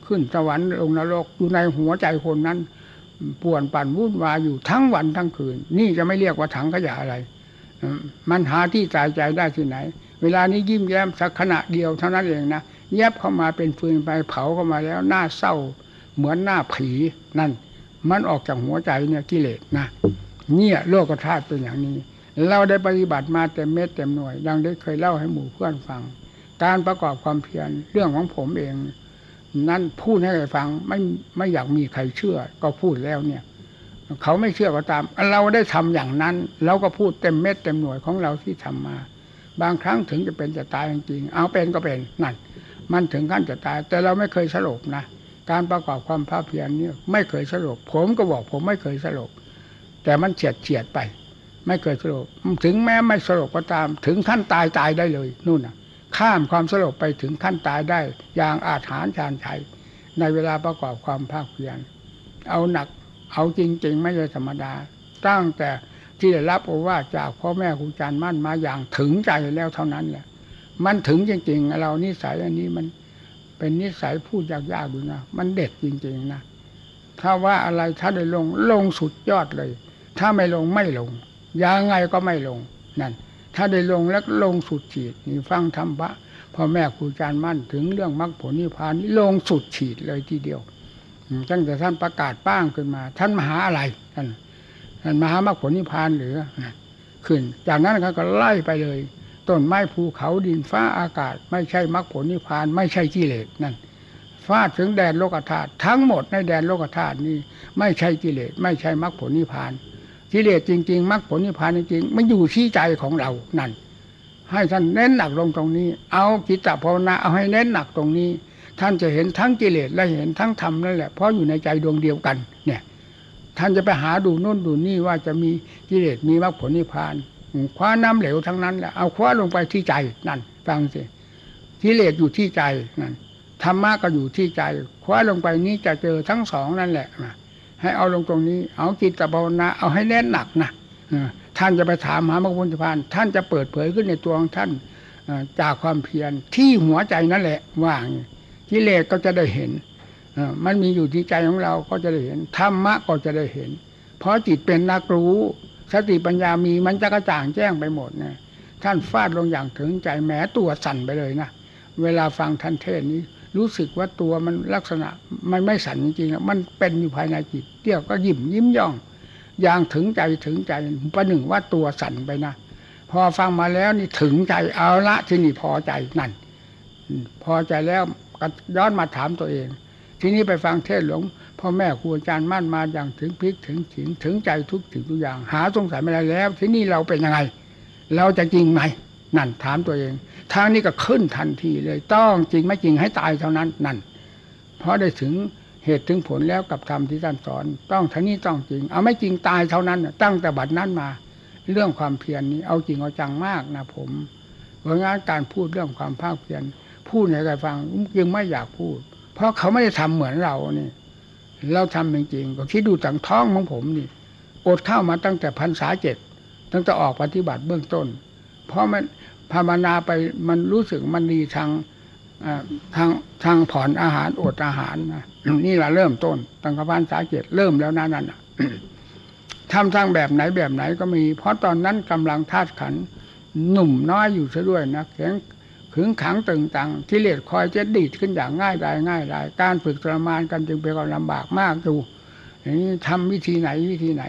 ขึ้นสวรรค์ลงนรกอยู่ในหัวใจคนนั้นป่วนปั่นวุ่นวายอยู่ทั้งวันทั้งคืน นี่จะไม่เรียกว่าถังขยะอะไรมันหาที่ตายใจได้ที่ไหน เวลานี้ยิ้มแย้มสักขณะเดียวเท่านั้นเองนะแยบเข้ามาเป็นฟืนไปเผาเข้ามาแล้วหน้าเศร้า เหมือนหน้าผีนั่น มันออกจากหัวใจเนี่ยกิเลสนะเนี่ยโลกธาตุเป็นอย่างนี้ เราได้ปฏิบัติมาเต็มเม็ดเต็มหน่วย ดังได้เคยเล่าให้หมู่เพื่อนฟัง การประกอบความเพียรเรื่องของผมเอง นั่นพูดให้ใครฟังไม่ไม่อยากมีใครเชื่อ ก็พูดแล้วเนี่ย เขาไม่เชื่อก็ตาม เราได้ทำอย่างนั้นเราก็พูดเต็มเม็ดเต็มหน่วยของเราที่ทำมา บางครั้งถึงจะเป็นจะตายจริงๆเอาเป็นก็เป็นนั่นมันถึงขั้นจะตาย แต่เราไม่เคยสลบนะการประกอบความภาคเพียรเนี่ยไม่เคยสลบผมก็บอกผมไม่เคยสลบแต่มันเฉียดเฉียดไป ไม่เคยสลบถึงแม้ไม่สลบก็ตาม ถึงขั้นตายตายได้เลยนู่นน่ะ ข้ามความสลบไปถึงขั้นตายได้ อย่างอาถรรพ์ชานชัยในเวลาประกอบความภาคเพียรเอาหนักเอาจริง ๆ ไม่ใช่ธรรมดา ตั้งแต่ที่ได้รับโอวาจากพ่อแม่ครูอาจารย์มั่นมาอย่างถึงใจแล้วเท่านั้นแหละมันถึงจริง ๆ เรานิสัยอันนี้มันเป็นนิสัยพูดยากๆดูนะมันเด็ดจริง ๆนะถ้าว่าอะไรถ้าได้ลงลงสุดยอดเลย ถ้าไม่ลงไม่ลง ยังไงก็ไม่ลงนั่น ถ้าได้ลงแล้วลงสุดฉีดนี่ฟังธรรมะพ่อแม่ครูอาจารย์มั่นถึงเรื่องมรรคผลนิพพานลงสุดฉีดเลยทีเดียวตั้งแต่ท่านประกาศป้างขึ้นมา ท่านมหาอะไรท่านท่านมหามรรคผลนิพพานหรือขึ้น จากนั้นเขาก็ไล่ไปเลยต้นไม้ภูเขาดินฟ้าอากาศ ไม่ใช่มรรคผลนิพพาน ไม่ใช่กิเลสนั่นฟาดถึงแดนโลกธาตุทั้งหมดในแดนโลกธาตุนี้ ไม่ใช่กิเลสไม่ใช่มรรคผลนิพพาน กิเลสจริง ๆมรรคผลนิพพานจริงๆมันอยู่ที่ใจของเรานั่น ให้ท่านเน้นหนักลงตรงนี้ เอากิตตภาวนาเอาให้เน้นหนักตรงนี้ ท่านจะเห็นทั้งกิเลสและเห็นทั้งธรรมนั่นแหละเพราะอยู่ในใจดวงเดียวกัน เนี่ย ท่านจะไปหาดูนู่นดูนี่ว่าจะมีกิเลสมีมรรคผลนิพพานคว้าน้ำเหลวทั้งนั้นแหละเอาคว้าลงไปที่ใจนั่นฟังสิกิเลสอยู่ที่ใจนั่นธรรมะก็อยู่ที่ใจ คว้าลงไปนี้จะเจอทั้งสองนั่นแหละ ให้เอาลงตรงนี้ เอาจิตภาวนาเอาให้แน่นหนักนะท่านจะไปถามหามรรคผลนิพพาน ท่านจะเปิดเผยขึ้นในตัวของท่านจากความเพียรที่หัวใจนั่นแหละว่างกิเลสก็จะได้เห็นมันมีอยู่ที่ใจของเราก็จะได้เห็นธรรมะก็จะได้เห็น เพราะจิตเป็นนักรู้ สติปัญญามีมันจะกระจ่างแจ้งไปหมดนะท่านฟาดลงอย่างถึงใจแม้ตัวสั่นไปเลยนะเวลาฟังท่านเทศนี้ รู้สึกว่าตัวมันลักษณะมันไม่สั่นจริงๆมันเป็นอยู่ภายในจิตเที่ยวก็ยิ้มยิ้มย่องอย่างถึงใจถึงใจประหนึ่งว่าตัวสั่นไปนะพอฟังมาแล้วนี่ถึงใจเอาละที่นี่พอใจนั่น พอใจแล้วก็ย้อนมาถามตัวเอง ทีนี้ไปฟังเทศหลวงพ่อแม่ครูอาจารย์มั่นมาอย่างถึงพริกถึงฉินถึงใจทุกสิ่งทุกอย่าง หาสงสัยไม่ได้แล้ว ทีนี้เราเป็นยังไง เราจะจริงไหม นั่นถามตัวเอง ทางนี้ก็ขึ้นทันทีเลย ต้องจริงไม่จริงให้ตายเท่านั้นนั่น เพราะได้ถึงเหตุถึงผลแล้วกับธรรมที่ท่านสอน ต้องท่านี้ต้องจริง เอาไม่จริงตายเท่านั้น ตั้งแต่บัดนั้นมา เรื่องความเพียรนนี้ เอาจริงเอาจังมากนะผมเพราะงั้นการพูดเรื่องความภาคเพียรพูดให้ใครฟังยังไม่อยากพูด เพราะเขาไม่ได้ทำเหมือนเรานี่ เราทำจริงๆก็คิดดูจังท้องของผมนี่อดข้าวมาตั้งแต่พันษาเจ็ดตั้งแต่ออกปฏิบัติเบื้องต้น เพราะมันภาวนาไปมันรู้สึกมันดีทางทางทางผ่อนอาหารอดอาหารนะนี่แหละเริ่มต้นตั้งแต่พันษาเจ็ดเริ่มแล้วนั่นน่ะทำทางแบบไหนแบบไหนก็มี เพราะตอนนั้นกำลังธาตุขันหนุ่มน้อยอยู่ซะด้วยนะแข็งขึงขังตึงตังที่เลดคอยจะดีดขึ้นอย่างง่ายได้ง่ายได้การฝึกทรมานกันจึงเป็นความลำบากมากดูอย่างนี้ทำวิธีไหนวิธีไหน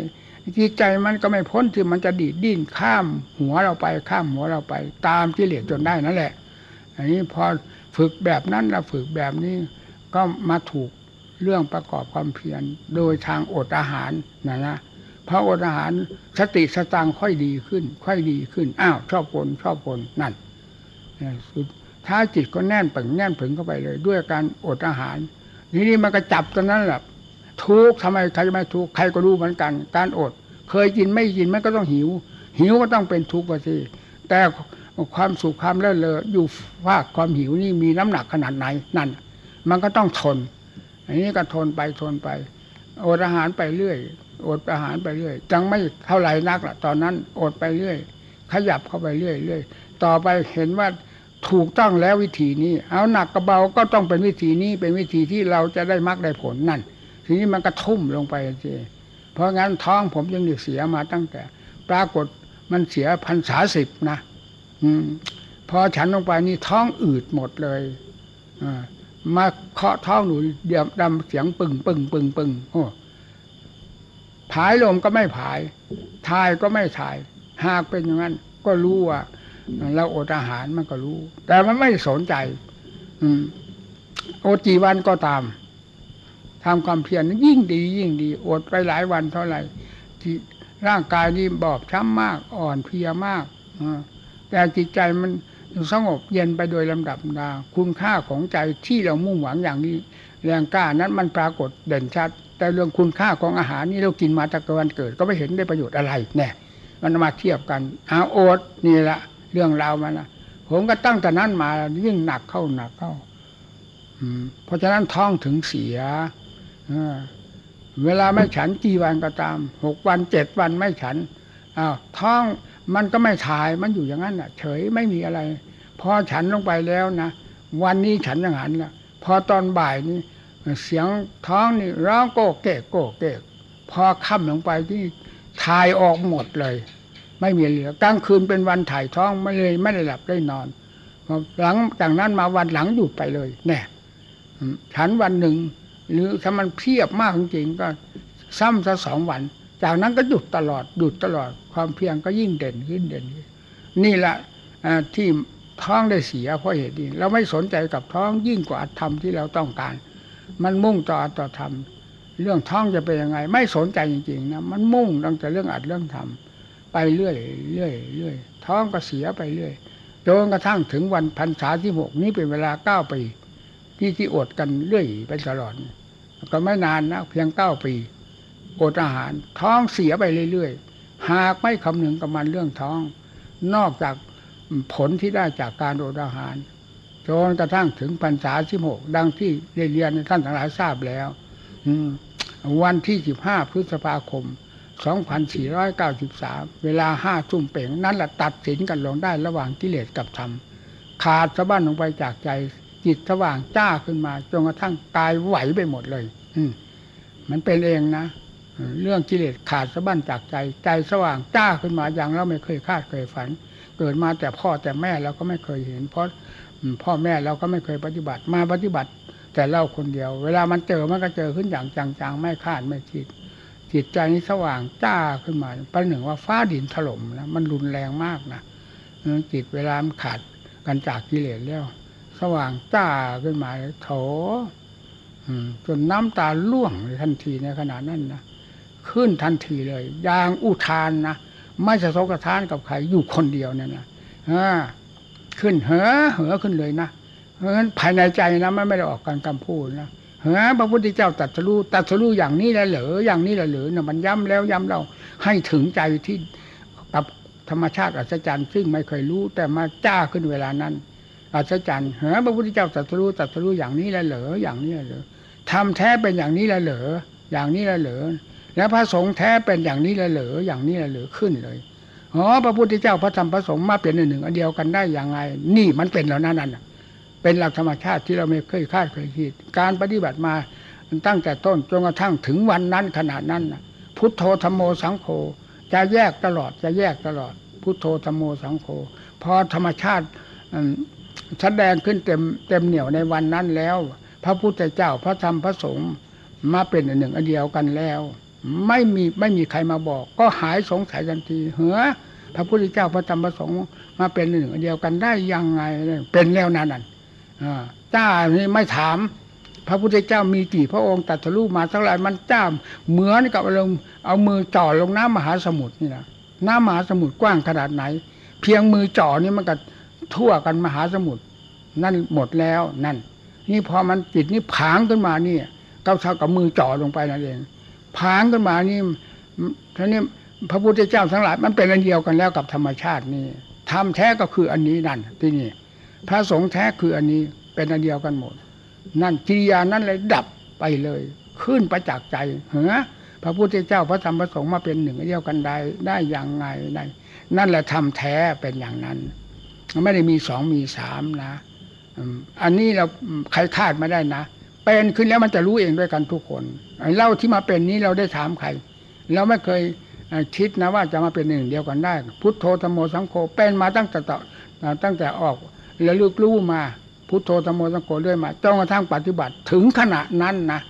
จิตใจมันก็ไม่พ้นที่มันจะดีดดิ้นข้ามหัวเราไปข้ามหัวเราไป ตามที่เหลดจนได้นั่นแหละ อันนี้พอฝึกแบบนั้นเราฝึกแบบนี้ก็มาถูกเรื่องประกอบความเพียรโดยทางอดอาหารนะนะพระอดอาหารสติสตังค่อยดีขึ้น ค่อยดีขึ้นอ้าวชอบคนชอบคนนั่นสุดท้าจิตก็แน่นปึงแน่นผึงเข้าไปเลย ด้วยการอดอาหารทีนี้มันก็จับตอนนั้นแหละ ทุกทำไมใครจะไม่ทุกใครก็รู้เหมือนกัน การอด เคยกินไม่กินมันก็ต้องหิว หิวก็ต้องเป็นทุกข์สิแต่ความสุขความเลิศเลออยู่ว่าความหิวนี่มีน้ำหนักขนาดไหนนั่น มันก็ต้องทน อันนี้ก็ทนไปทนไปอดอาหารไปเรื่อยอดอาหารไปเรื่อย จังไม่เท่าไหร่นักละตอนนั้นอดไปเรื่อย ขยับเข้าไปเรื่อยเรื่อยต่อไปเห็นว่าถูกต้องแล้ววิธีนี้ เอาหนักกระเบาก็ต้องเป็นวิธีนี้เป็นวิธีที่เราจะได้มักได้ผลนั่น ทีนี้มันก็ทุ่มลงไปสิเพราะงั้นท้องผมยังเสียมาตั้งแต่ ปรากฏมันเสียพันษาสิบนะอืมพอฉันลงไปนี่ท้องอืดหมดเลยอมาเคาะท้องหนูเดียบดำเสียงปึ่งปึ่งปึ่งปึ่งโอ้ผายลมก็ไม่ผายทายก็ไม่ทาย หากเป็นอย่างนั้น ก็รู้ว่าเราอดอาหารมันก็รู้ แต่มันไม่สนใจ อืมโอจีวันก็ตาม ทำความเพียรยิ่งดี ยิ่งดีอดไปหลายวันเท่าไหร่ที่ร่างกายนี่บอบช้ำมากอ่อนเพลียมากแต่จิตใจมันสงบเย็นไปโดยลำดับดาคุณค่าของใจที่เรามุ่งหวังอย่างนี้ แรงกล้านั้นมันปรากฏเด่นชัด แต่เรื่องคุณค่าของอาหารนี่เรากินมาตั้งแต่วันเกิด ก็ไม่เห็นได้ประโยชน์อะไรเนี่ยมันมาเทียบกันอาโอดนี่แหละเรื่องราวมันนะผมก็ตั้งแต่นั้นมายิ่งหนักเข้าหนักเข้าเพราะฉะนั้นท้องถึงเสีย เวลาไม่ฉันกี่วันก็ตามหกวันเจ็ดวันไม่ฉันอ้าวท้องมันก็ไม่ถ่ายมันอยู่อย่างนั้นอะ เฉยไม่มีอะไร พอฉันลงไปแล้วนะวันนี้ฉันอย่างนั้นละพอตอนบ่ายนี่เสียงท้องนี่ร้องโกเกกโกเกกพอค่ำลงไปที่ถ่ายออกหมดเลย ไม่มีเหลือกลางคืนเป็นวันถ่ายท้องไม่เลยไม่ได้หลับได้นอนหลังจากนั้นมาวันหลังหยุดไปเลยแน่ฉันวันหนึ่ง หรือถ้ามันเพียบมากจริงๆก็ซ้ำซะสองวัน จากนั้นก็หยุดตลอดหยุดตลอดความเพียรก็ยิ่งเด่นขึ้นเด่นขึ้นนี่แหละที่ท้องได้เสียเพราะเหตุนี้เราไม่สนใจกับท้องยิ่งกว่าธรรมที่เราต้องการ มันมุ่งต่อต่อธรรมเรื่องท้องจะเป็นยังไง ไม่สนใจจริงๆนะมันมุ่งตั้งแต่เรื่องอัดเรื่องทำไปเรื่อยเรื่อยเรื่อยท้องก็เสียไปเรื่อยจนกระทั่งถึงวันพรรษาที่หกนี้เป็นเวลาเก้าปีที่ที่อดกันเรื่อยไปตลอด ก็ไม่นานนะเพียงเก้าปีอดอาหาร ท้องเสียไปเรื่อยๆ หากไม่คำนึงกับมันเรื่องท้อง นอกจากผลที่ได้จากการอดอาหารจนกระทั่งถึงพรรษาที่หกดังที่ได้เรียนท่านทั้งหลายทราบแล้ว วันที่15พฤษภาคม2493เวลาห้าทุ่มเป่ง นั่นแหละตัดสินกันลงได้ระหว่างกิเลสกับธรรม ขาดสะบั้นลงไปจากใจจิตสว่างจ้าขึ้นมาจนกระทั่งกายไหวไปหมดเลย มันเป็นเองนะ เรื่องกิเลสขาดสะบั้นจากใจ ใจสว่างจ้าขึ้นมาอย่างเราไม่เคยคาดเคยฝัน เกิดมาแต่พ่อแต่แม่เราก็ไม่เคยเห็น เพราะพ่อแม่เราก็ไม่เคยปฏิบัติมาปฏิบัติ แต่เราคนเดียว เวลามันเจอมันก็เจอขึ้นอย่างจังๆไม่คาดไม่คิด จิตใจนี้สว่างจ้าขึ้นมาประหนึ่งว่าฟ้าดินถล่มนะมันรุนแรงมากนะจิตเวลามันขาดกันจากกิเลสแล้ว สว่างจ้าขึ้นมาโถ จนน้ำตาล่วงทันทีในขณะนั้นนะขึ้นทันทีเลยยางอุทานนะไม่สะทกสะท้านกับใครอยู่คนเดียวนั่นนะขึ้นเหอเหอขึ้นเลยนะเพราะฉะนั้นภายในใจนะไม่ได้ออกการคำพูดนะเฮ้พระพุทธเจ้าตัดสู้ตัดสู้อย่างนี้แล้วเหรออย่างนี้แล้วเหรอเนี่ยมันย้ำแล้วย้ำเราให้ถึงใจที่กับธรรมชาติอัศจรรย์ซึ่งไม่เคยรู้ แต่มาจ้าขึ้นเวลานั้นอัศจรรย์เฮ้พระพุทธเจ้าตัดสู้ตัดสู้อย่างนี้แล้วเหรออย่างนี้แล้วเหรอ ทำแท้เป็นอย่างนี้แล้วเหรออย่างนี้แล้วเหรอแล้วพระสงฆ์แท้เป็นอย่างนี้แล้วเหรออย่างนี้แล้วเหรอขึ้นเลยอ๋อพระพุทธเจ้าพระธรรมพระสงฆ์มาเป็นหนึ่งอันเดียวกันได้อย่างไงนี่มันเป็นแล้วนั่นน่ะเป็นหลักธรรมชาติที่เราไม่เคยคาดเคยคิดการปฏิบัติมาตั้งแต่ต้นจนกระทั่งถึงวันนั้นขนาดนั้นพุทโธธรรมโมสังโฆจะแยกตลอดจะแยกตลอด พุทโธธรรมโมสังโฆพอธรรมชาติแสดงขึ้นเต็มเต็มเหนียวในวันนั้นแล้ว พระพุทธเจ้าพระธรรมพระสงฆ์มาเป็นหนึ่งอันเดียวกันแล้ว ไม่มีไม่มีใครมาบอก ก็หายสงสัยทันทีเหือพระพุทธเจ้าพระธรรมพระสงฆ์มาเป็นหนึ่งอันเดียวกันได้ยังไงเป็นแล้วนั่นจ้านี่ไม่ถาม พระพุทธเจ้ามีกี่พระองค์ตัดสู้มาทั้งหลายมันจ้าเหมือนกับเอาเอามือจ่อลงน้ำมหาสมุทรนี่นะน้ำมหาสมุทรกว้างขนาดไหน เพียงมือจ่อนี่มันก็ทั่วกันมหาสมุทรนั่นหมดแล้วนั่น นี่พอมันจิตนี่ผางขึ้นมานี่ก็เท่ากับมือจ่อลงไปนั่นเองผางขึ้นมานี่ท่านี้พระพุทธเจ้าทั้งหลายมันเป็นอันเดียวกันแล้วกับธรรมชาตินี่ทำแท้ก็คืออันนี้นั่นที่นี่ พระสงฆ์แท้คืออันนี้เป็นอันเดียวกันหมด นั่นกิริยานั้นเลยดับไปเลย ขึ้นประจักษ์ใจเหรอพระพุทธเจ้าพระธรรมพระสงฆ์มาเป็นหนึ่งเดียวกันได้ได้อย่างไงได้นั่นแหละทำแท้เป็นอย่างนั้น ไม่ได้มีสองมีสามนะ อันนี้เราใครคาดมาได้นะเป็นขึ้นแล้วมันจะรู้เองด้วยกันทุกคนเล่าที่มาเป็นนี้เราได้ถามใคร เราไม่เคยคิดนะว่าจะมาเป็นหนึ่งเดียวกันได้ พุทโธธรรมโมสังโฆเป็นมาตั้งแต่ตั้งแต่ออกแล้วลึกรู้มาพุทโธธรรมโมสังโฆเรื่อยมาจนกระทั่งปฏิบัติถึงขณะนั้นนะ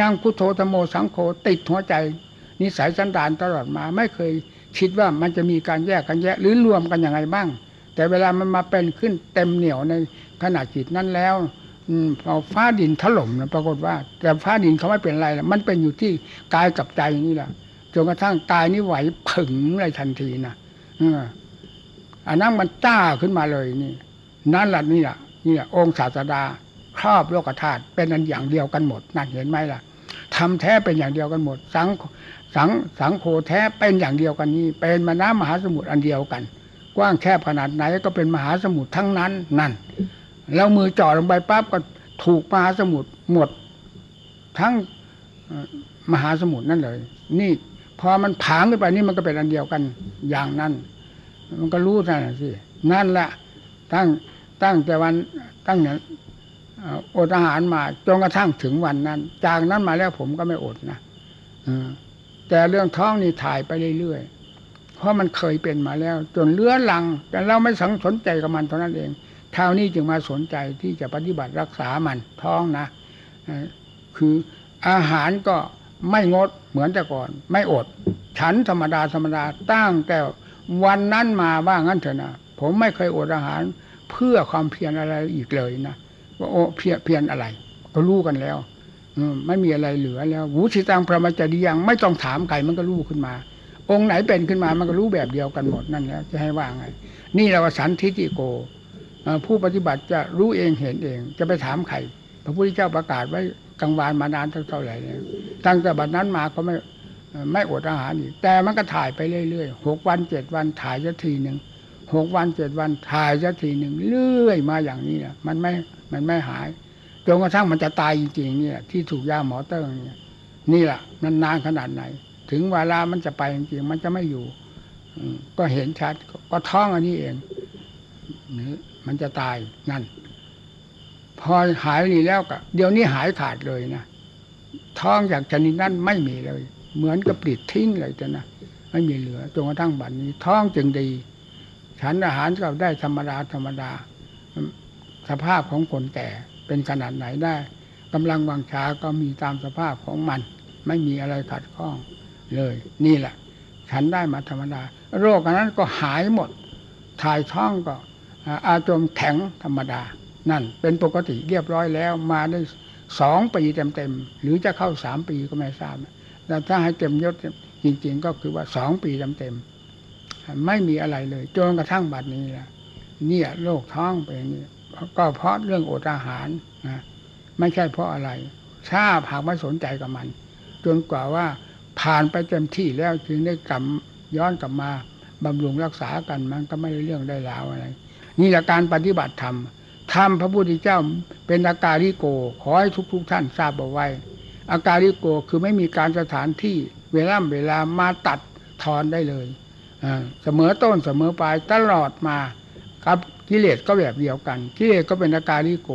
ยังพุทโธธรรมโมสังโฆติดหัวใจ นิสัยสันดานตลอดมา ไม่เคยคิดว่ามันจะมีการแยกกันแยกหรือรวมกันอย่างไรบ้าง แต่เวลามันมาเป็นขึ้นเต็มเหนียวใน ขณะจิตนั้นแล้วพอฟ้าดินถล่มนะปรากฏว่า แต่ฟ้าดินเขาไม่เป็นไรละมันเป็นอยู่ที่กายกับใจนี่แหละจนกระทั่งกายนี้ไหวผึ่งเลยทันทีนะอันนั้นมันจ้าขึ้นมาเลยนี่ นั่นแหละนี่แหละนี่แหละองค์ศาสดาครอบโลกธาตุเป็นอันอย่างเดียวกันหมดนั่นเห็นไหมล่ะทำแท้เป็นอย่างเดียวกันหมด สังสังสังโฆแท้เป็นอย่างเดียวกันนี้ เป็นมน้ำมหาสมุทรอันเดียวกัน กว้างแคบขนาดไหนก็เป็นมหาสมุทรทั้งนั้นนั่น แล้วมือจ่อลงไปปั๊บก็ถูกมหาสมุทรหมด ทั้งมหาสมุทรนั่นเลย นี่พอมันผางขึ้นไปนี่มันก็เป็นอันเดียวกันอย่างนั้น มันก็รู้นั่นสินั่นแหละตั้งตั้งแต่วันตั้งเนี่ยอดอาหารมาจนกระทั่งถึงวันนั้น จากนั้นมาแล้วผมก็ไม่อดนะแต่เรื่องท้องนี่ถ่ายไปเรื่อยๆเพราะมันเคยเป็นมาแล้ว จนเลื้อลัง แต่เราไม่สังสนใจกับมันเท่านั้นเอง เท่านี้จึงมาสนใจที่จะปฏิบัติรักษามันท้องนะคืออาหารก็ไม่งดเหมือนแต่ก่อน ไม่อด ฉันธรรมดาธรรมดาตั้งแต่วันนั้นมาว่างั้นเถอะนะผมไม่เคยอดอาหารเพื่อความเพียรอะไรอีกเลยนะว่าโอ้เพียรเพียรอะไร ก็รู้กันแล้วไม่มีอะไรเหลือแล้ววุชิตังพระมจริยังไม่ต้องถามใครมันก็รู้ขึ้นมา องค์ไหนเป็นขึ้นมามันก็รู้แบบเดียวกันหมดนั่นแล้วจะให้ว่าไง นี่เราสันทิติโก ผู้ปฏิบัติจะรู้เองเห็นเอง จะไปถามใครพระพุทธเจ้าประกาศไว้กลางวานมานานเท่าไหร่ตั้งแต่บัดนั้นมาก็ไม่ไม่อดอาหารอีก แต่มันก็ถ่ายไปเรื่อยๆหกวันเจ็ดวันถ่ายสักทีหนึ่งหกวันเจ็ดวันถ่ายสักทีหนึ่งเรื่อยมาอย่างนี้นะมันไม่มันไม่หายจนกระทั่งมันจะตายจริงๆเนี่ยที่ถูกยาหมอเติ้งเนี่ยนี่แหละนานขนาดไหน ถึงเวลามันจะไปจริงๆมันจะไม่อยู่ก็เห็นชัดก็ท้องอันนี้เองนี่ มันจะตายนั่น พอหายนี่แล้วก็เดี๋ยวนี้หายขาดเลยนะท้องจากชนิดนั้นไม่มีเลย เหมือนกับปลิดทิ้งเลยจ้ะนะไม่มีเหลือจนกระทั่งบัดนี้ ท้องจึงดี ฉันอาหารก็ได้ธรรมดาธรรมดา สภาพของคนแก่เป็นขนาดไหนได้กำลังวังชาก็มีตามสภาพของมัน ไม่มีอะไรขัดข้องเลย นี่แหละ ฉันได้มาธรรมดา โรคอันนั้นก็หายหมด ถ่ายท้องก็ อาจมแข็งธรรมดา นั่น เป็นปกติเรียบร้อยแล้ว มาได้สองปีเต็มๆหรือจะเข้าสามปีก็ไม่ทราบแต่ถ้าให้เต็มยศจริง ๆ ก็คือว่าสองปีเต็มๆไม่มีอะไรเลยจนกระทั่งบัดนี้นะเนี่ยโรคท้องเป็นอย่างนี้ก็เพราะเรื่องอดอาหารนะไม่ใช่เพราะอะไรทราบหากไม่สนใจกับมัน จนกว่าว่าผ่านไปเต็มที่แล้วจึงได้กลับย้อนกลับมาบำรุงรักษากันมันก็ไม่ได้เรื่องได้ราวอะไร นี่แหละการปฏิบัติธรรมธรรมพระพุทธเจ้าเป็นอาการิโก ขอให้ทุกๆทท่านทราบเอาไว้ อาการิโกคือไม่มีการสถานที่เวลาเวลามาตัดทอนได้เลยเสมอต้นเสมอปลายตลอดมาครับกิเลสก็แบบเดียวกันกิเลสก็เป็นอาการิโก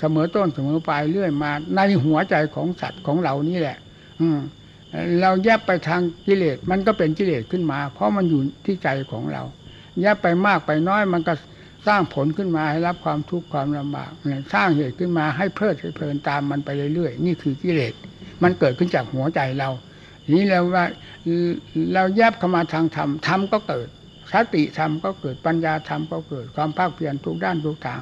เสมอต้นเสมอปลายเรื่อยมาในหัวใจของสัตว์ของเรานี่แหละ อืเราแยบไปทางกิเลสมันก็เป็นกิเลสขึ้นมา เพราะมันอยู่ที่ใจของเรา แยบไปมากไปน้อยมันก็สร้างผลขึ้นมาให้รับความทุกข์ความลำบากเนี่ยสร้างเหตุขึ้นมาให้เพลิดเพลินตามมันไปเรื่อยๆนี่คือกิเลสมันเกิดขึ้นจากหัวใจเราทีนี้เราว่าเราแยบเข้ามาทางธรรมธรรมก็เกิดสติธรรมก็เกิดปัญญาธรรมก็เกิดความภาคเพียรทุกด้านทุกทาง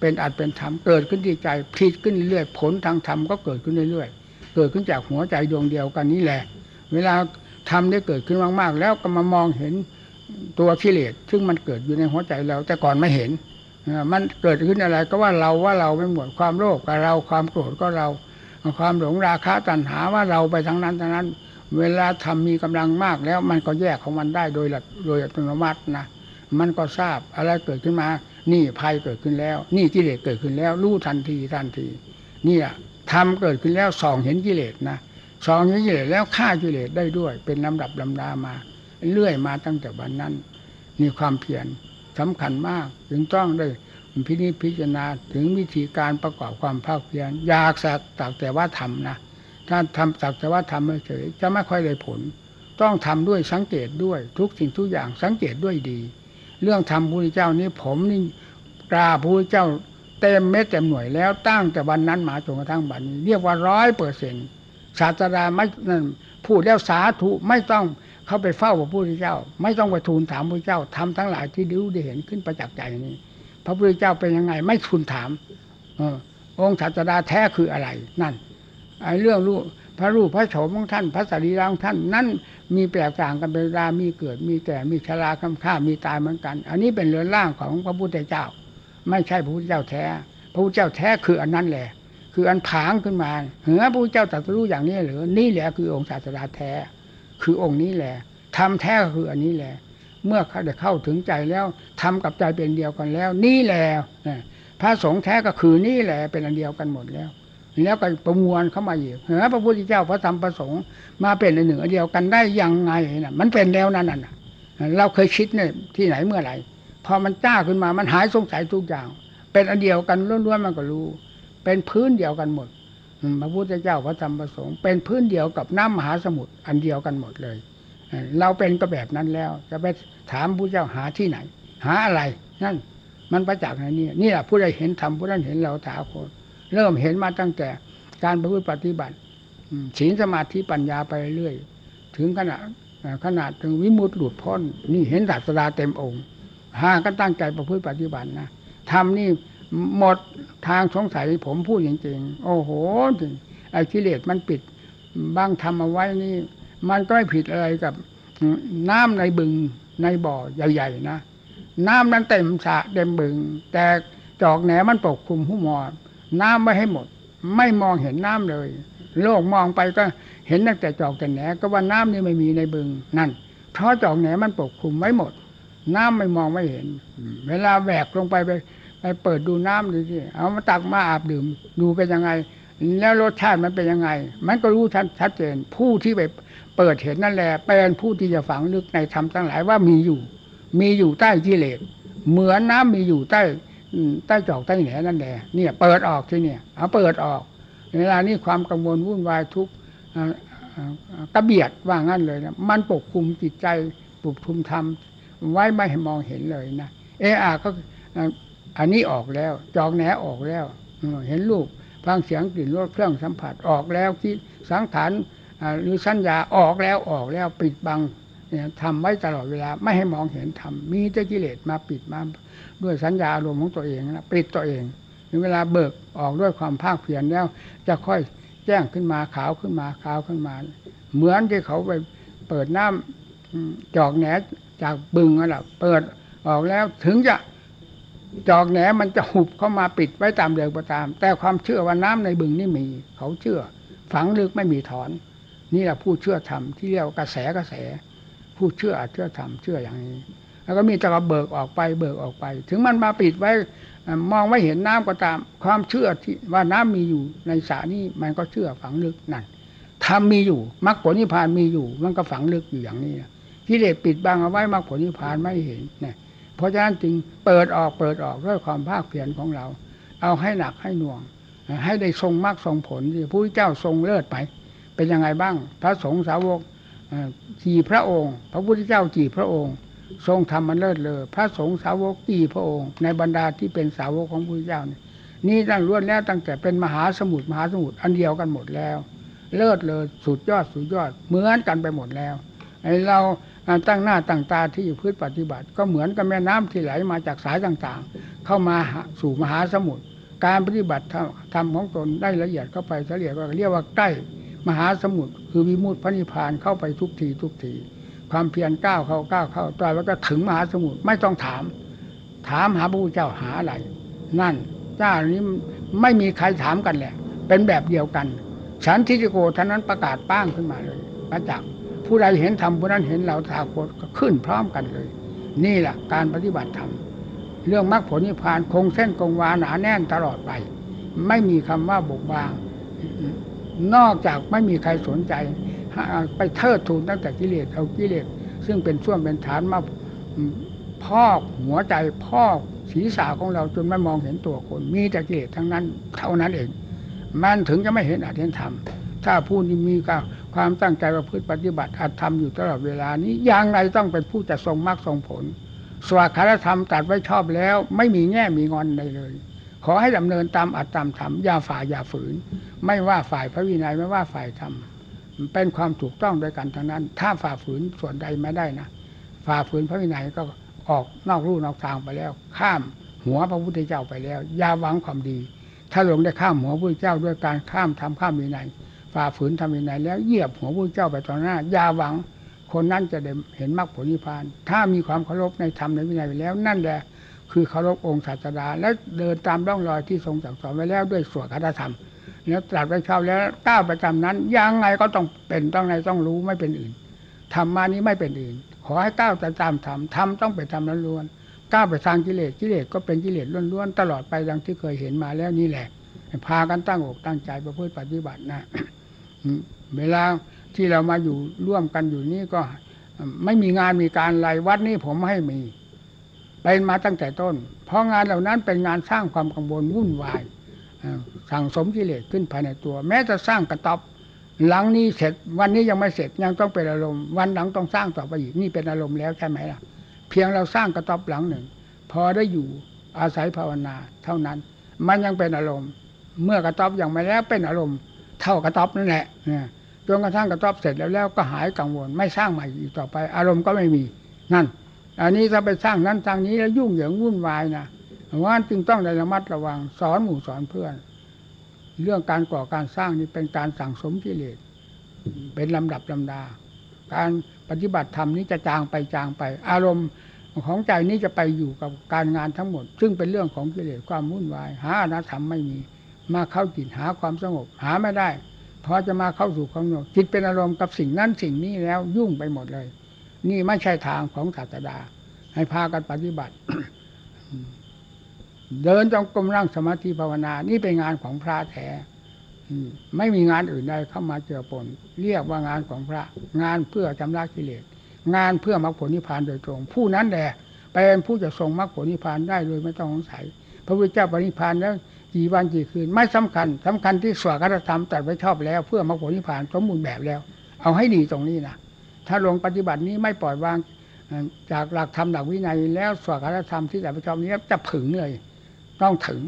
เป็นอัดเป็นธรรมเกิดขึ้นที่ใจพลิกขึ้นเรื่อยผลทางธรรมก็เกิดขึ้นเรื่อยๆเกิดขึ้นจากหัวใจดวงเดียวกันนี้แหละ เวลาทำได้เกิดขึ้นมากๆ แล้วก็มามองเห็น ตัวกิเลสซึ่งมันเกิดอยู่ในหัวใจเรา แต่ก่อนไม่เห็นมันเกิดขึ้นอะไรก็ว่าเราว่าเราไม่หมดความโลภก็เราความโกรธก็เรา ความหลงราคะตัณหาว่าเราไปทั้งนั้นทั้งนั้น เวลาทำมีกำลังมากแล้วมันก็แยกของมันได้โดยหลักโดยอัตโนมัตินะมันก็ทราบอะไรเกิดขึ้นมา นี่ภัยเกิดขึ้นแล้ว นี่กิเลสเกิดขึ้นแล้ว รู้ทันทีทันทีนี่ทำเกิดขึ้นแล้วส่องเห็นกิเลสนะส่องเห็นกิเลสแล้วฆ่ากิเลสได้ด้วย เป็นลำดับลำดามา เรื่อยมาตั้งแต่วันนั้นนี่ความเพียรสำคัญมากจึงต้องได้พินิจพิจารณาถึงวิธีการประกอบความภาคเพียรอยากสักตักแต่ว่าทำนะถ้าทำสักแต่ว่าทำเฉยจะไม่ค่อยได้ผล ต้องทำด้วยสังเกตด้วยทุกสิ่งทุกอย่างสังเกตด้วยดี เรื่องทำพระพุทธเจ้านี้ผมนี่กราพระพุทธเจ้าเต็มเม็ดเต็มหน่วยแล้วตั้งแต่วันนั้นมาจนกระทั่งบัดนี้ เรียกว่าร้อยเปอร์เซ็นต์ศาสดาไม่นั่นพูดแล้วสาธุไม่ต้อง เข้าไปเฝ้าพระพุทธเจ้า ไม่ต้องไปทูลถามพระเจ้าทำทั้งหลายที่ดูได้เห็นขึ้นประจักษ์ใจนี้ พระพุทธเจ้าเป็นยังไง ไม่ทูลถามอองค์ศาสดาแท้คืออะไร นั่นไอ้เรื่องรูปพระรูปพระโฉมของท่าน พระสรีระของท่าน นั่นมีแปลกต่างกันเป็นเวลามีเกิด มีแก่มีชราคำค่ามีตายเหมือนกัน อันนี้เป็นเรือนร่างของพระพุทธเจ้า ไม่ใช่พระพุทธเจ้าแท้ พระพุทธเจ้าแท้คืออันนั้นแหละ คืออันผางขึ้นมา เหือพระพุทธเจ้าตรัสรู้อย่างนี้หรือนี่แหละคือองค์ศาสดาแท้ คือองค์นี้แหละทำแท้คืออันนี้แหละ เมื่อเขาได้เข้าถึงใจแล้วทำกับใจเป็นเดียวกันแล้ว นี่แหละพระสงฆ์แท้ก็คือนี่แหละเป็นอันเดียวกันหมดแล้ว แล้วก็ประมวลเข้ามาอีกเฮ้พระพุทธเจ้าพระธรรมพระสงฆ์มาเป็นอันหนึ่งอันเดียวกันได้ยังไงน่ะ มันเป็นแล้วนั่นน่ะเราเคยคิดเนี่ยที่ไหนเมื่อไหร่พอมันจ้าขึ้นมามันหายสงสัยทุกอย่าง เป็นอันเดียวกันล้วนๆมันก็รู้ เป็นพื้นเดียวกันหมด พระพุทธเจ้าพระธรรมพระสงฆ์เป็นพื้นเดียวกับน้ำมหาสมุทรอันเดียวกันหมดเลย เราเป็นก็แบบนั้นแล้ว จะไปถามผู้เจ้าหาที่ไหน หาอะไรนั่นมันประจักษ์ในนี้นี่แหละผู้ใดเห็นธรรมผู้นั้นเห็นเราถาคน เริ่มเห็นมาตั้งแต่การประพฤติปฏิบัติศีลสมาธิปัญญาไปเรื่อยถึงขนาดขนาดถึงวิมุตติหลุดพ้นนี่เห็นศาสดาเต็มองค์หาก็ตั้งใจประพฤติปฏิบัตินะทำนี่ หมดทางสงสัยผมพูดจริงๆ โอ้โหไอ้กิเลสมันปิดบางทำเอาไว้นี่ มันก็ไม่ผิดอะไรกับน้ำในบึงในบ่อใหญ่ๆนะ น้ำนั้นเต็มสระเต็มบึง แต่จอกแหนมันปกคลุมผู้มอดน้ำไม่ให้หมด ไม่มองเห็นน้ำเลย โลกมองไปก็เห็นตั้งแต่จอกแต่แหนก็ว่าน้ำนี่ไม่มีในบึงนั่น เพราะจอกแหนมันปกคลุมไว้หมด น้ำไม่มองไม่เห็น เวลาแบกลงไปไป ไปเปิดดูน้ำดูสิเอามาตักมาอาบดื่ม ดูเป็นยังไง แล้วรสชาติมันเป็นยังไง มันก็รู้ชัดชัดเจน ผู้ที่ไปเปิดเห็นนั่นแหละเป็นผู้ที่จะฝังลึกในธรรมทั้งหลายว่ามีอยู่ มีอยู่ใต้กิเลสเหมือนน้ำมีอยู่ใต้ใต้จอกใต้แหนนั่นแหละเนี่ยเปิดออกที่เนี่ยเอาเปิดออกเวลานี้ความกังวลวุ่นวายทุกข์อ่าอ่ากระเบียดว่างั้นเลยนะมันปกคลุมจิตใจปกคลุมธรรมไว้ไม่ให้มองเห็นเลยนะเออาก็ อันนี้ออกแล้ว จอกแหนออกแล้วเห็นรูปฟังเสียงกลิ่นรสเครื่องสัมผัสออกแล้วที่สังขารหรือสัญญาออกแล้วออกแล้วปิดบังเนี่ยทำไว้ตลอดเวลาไม่ให้มองเห็นธรรมมีแต่กิเลสมาปิดมาด้วยสัญญาอารมณ์ของตัวเองนะปิดตัวเองถึงเวลาเบิกออกด้วยความภาคเพียรแล้ว จะค่อยแจ้งขึ้นมาขาวขึ้นมาขาวขึ้นมา เหมือนที่เขาไปเปิดน้ำอืมจอกแหนจากบึงนั่นแหละเปิดออกแล้วถึงจะ จอกแหนมันจะหุบเข้ามาปิดไว้ตามเดิมก็ตาม แต่ความเชื่อว่าน้ำในบึงนี่มี เขาเชื่อ ฝังลึกไม่มีถอน นี่แหละผู้เชื่อธรรมที่เรียกว่ากระแสกระแส ผู้เชื่อเชื่อธรรมเชื่ออย่างนี้ แล้วก็มีแต่ก็เบิกออกไปเบิกออกไป ถึงมันมาปิดไว้มองไม่เห็นน้ำก็ตาม ความเชื่อที่ว่าน้ำมีอยู่ในสระนี้มันก็เชื่อฝังลึกนั่นธรรมมีอยู่มรรคผลนิพพานมีอยู่ มันก็ฝังลึกอยู่อย่างนี้นะกิเลสปิดบังเอาไว้มรรคผลนิพพานไม่เห็นเนี่ย เพราะฉะนั้นจึงเปิดออกเปิดออกด้วยความภาคเพียรของเรา เอาให้หนักให้หน่วง ให้ได้ทรงมรรคทรงผลที่พระพุทธเจ้าทรงเลิศไป เป็นยังไงบ้าง พระสงฆ์สาวกกี่พระองค์ พระพุทธเจ้ากี่พระองค์ ทรงทำมันเลิศเลย พระสงฆ์สาวกกี่พระองค์ ในบรรดาที่เป็นสาวกของพระพุทธเจ้านี่นี่ตั้งล้วนแล้วตั้งแต่เป็นมหาสมุทรมหาสมุทรอันเดียวกันหมดแล้ว เลิศเลยสุดยอดสุดยอดเหมือนกันไปหมดแล้วไอเรา ตั้งหน้าตั้งตาที่อยู่พืชปฏิบัติ ก็เหมือนกับแม่น้ำที่ไหลมาจากสายต่างๆ เข้ามาสู่มหาสมุทรการปฏิบัติธรรมของตนได้ละเอียดเข้าไปเฉลี่ยก็เรียกว่าใกล้มหาสมุทรคือวิมุตติพระนิพพานเข้าไปทุกทีทุกทีความเพียรก้าวเข้าก้าวเข้าตอนแล้วก็ถึงมหาสมุทรไม่ต้องถาม ถามหาพระพุทธเจ้าหาอะไร นั่นเจ้านี้ไม่มีใครถามกันแหละ เป็นแบบเดียวกัน ฉันทิจโกท่านั้นประกาศป้างขึ้นมาเลยประจักษ์ ผู้ใดเห็นธรรมผู้นั้นเห็นเราทาโคตก็ขึ้นพร้อมกันเลย นี่แหละการปฏิบัติธรรมเรื่องมรรคผลนิพพานคงเส้นคงวาหนาแน่นตลอดไป ไม่มีคำว่าบกบาง นอกจากไม่มีใครสนใจ ไปเทิดทูนตั้งแต่กิเลสเอากิเลสซึ่งเป็นส่วนเป็นฐานมาพอกหัวใจพอกศีรษะของเราจนไม่มองเห็นตัวคน มีแต่กิเลสทั้งนั้น เท่านั้นเอง มันถึงจะไม่เห็นอาจเห็นธรรมถ้าผู้ที่มีความตั้งใจประพฤติปฏิบัติอาจทำอยู่ตลอดเวลานี้อย่างไรต้องเป็นผู้จะทรงมรรคทรงผล สวากขาธรรมตัดไว้ชอบแล้ว ไม่มีแง่มีงอนใดเลย ขอให้ดำเนินตามอัตตามธรรมอย่าฝ่าอย่าฝืน ไม่ว่าฝ่ายพระวินัยไม่ว่าฝ่ายธรรมเป็นความถูกต้องโดยกันทั้งนั้น ถ้าฝ่าฝืนส่วนใดไม่ได้นะฝ่าฝืนพระวินัยก็ออกนอกรูนอกทางไปแล้ว ข้ามหัวพระพุทธเจ้าไปแล้วอย่าหวังความดี ถ้าลงได้ข้ามหัวพระพุทธเจ้าด้วยการข้ามทำข้ามวินัย ฝ่าฝืนทำวินัยแล้วเหยียบหัวพระเจ้าไปตอหน้าอย่าหวัง คนนั้นจะได้เห็นมรรคผลนิพพาน ถ้ามีความเคารพในธรรมในวินัยไปแล้ว นั่นแหละคือเคารพองค์ศาสดา และเดินตามร่องรอยที่ทรงสั่งสอนไว้แล้วด้วยสวดคาถาธรรมแล้วตรัสไว้ชอบแล้วก้าวไประจำนั้นยังไงก็ต้องเป็นต้องในต้องรู้ไม่เป็นอื่นธรรมานี้ไม่เป็นอื่น ขอให้ก้าวจะตามธรรมธรรมต้องเป็นธรรมล้วนๆก้าวไปทางกิเลสกิเลสก็เป็นกิเลสล้วนๆตลอดไปดังที่เคยเห็นมาแล้วนี่แหละ พากันตั้งอกตั้งใจประพฤติปฏิบัตินะ เวลาที่เรามาอยู่ร่วมกันอยู่นี่ก็ไม่มีงานมีการอะไรวัดนี้ผมไม่ให้มีเป็นมาตั้งแต่ต้น เพราะงานเหล่านั้นเป็นงานสร้างความกังวลวุ่นวายสั่งสมกิเลสขึ้นภายในตัว แม้จะสร้างกระต๊อบหลังนี้เสร็จ วันนี้ยังไม่เสร็จยังต้องเป็นอารมณ์วันหลังต้องสร้างต่อไปอีกนี่เป็นอารมณ์แล้วใช่ไหมล่ะ เพียงเราสร้างกระต๊อบหลังหนึ่ง พอได้อยู่อาศัยภาวนาเท่านั้น มันยังเป็นอารมณ์ เมื่อกระต๊อบยังไม่แล้วเป็นอารมณ์ เท่ากระต๊อบนั่นแหละจนกระทั่งกระต๊อบเสร็จแล้วแล้วก็หายกังวล ไม่สร้างใหม่อีกต่อไป อารมณ์ก็ไม่มีนั่น อันนี้ถ้าไปสร้างนั้นสร้างนี้แล้วยุ่งเหยิงวุ่นวายนะว่าจึงต้องระมัดระวัง สอนหมู่สอนเพื่อน เรื่องการก่อการสร้างนี่เป็นการสั่งสมกิเลสเป็นลำดับลำดา การปฏิบัติธรรมนี้จะจางไปจางไป อารมณ์ของใจนี้จะไปอยู่กับการงานทั้งหมด ซึ่งเป็นเรื่องของกิเลสความวุ่นวาย หาอนัตธรรมไม่มี มาเข้าจิตหาความสงบหาไม่ได้พอจะมาเข้าสู่ความสงบจิตเป็นอารมณ์กับสิ่งนั้นสิ่งนี้แล้วยุ่งไปหมดเลย นี่ไม่ใช่ทางของศาสดา ให้พากันปฏิบัติ เดินจงกรมร่างสมาธิภาวนา นี่เป็นงานของพระแท้ไม่มีงานอื่นใดเข้ามาเจือปนเรียกว่างานของพระ งานเพื่อชำระกิเลสงานเพื่อมรรคผลนิพพานโดยตรง ผู้นั้นแหละเป็นผู้จะทรงมรรคผลนิพพานได้โดยไม่ต้องสงสัยพระพุทธเจ้าปรินิพพานแล้ว กี่วันกี่คืน ไม่สำคัญสำคัญที่สวากรธรรมตัดไว้ชอบแล้ว เพื่อมรรคผลนิพพานสมบูรณ์แบบแล้ว เอาให้ดีตรงนี้นะถ้าลงปฏิบัตินี้ไม่ปล่อยวาง จากหลักธรรมหลักวินัยแล้วสวากรธรรมที่ตัดไว้ชอบนี้จะผึงเลย ต้องถึง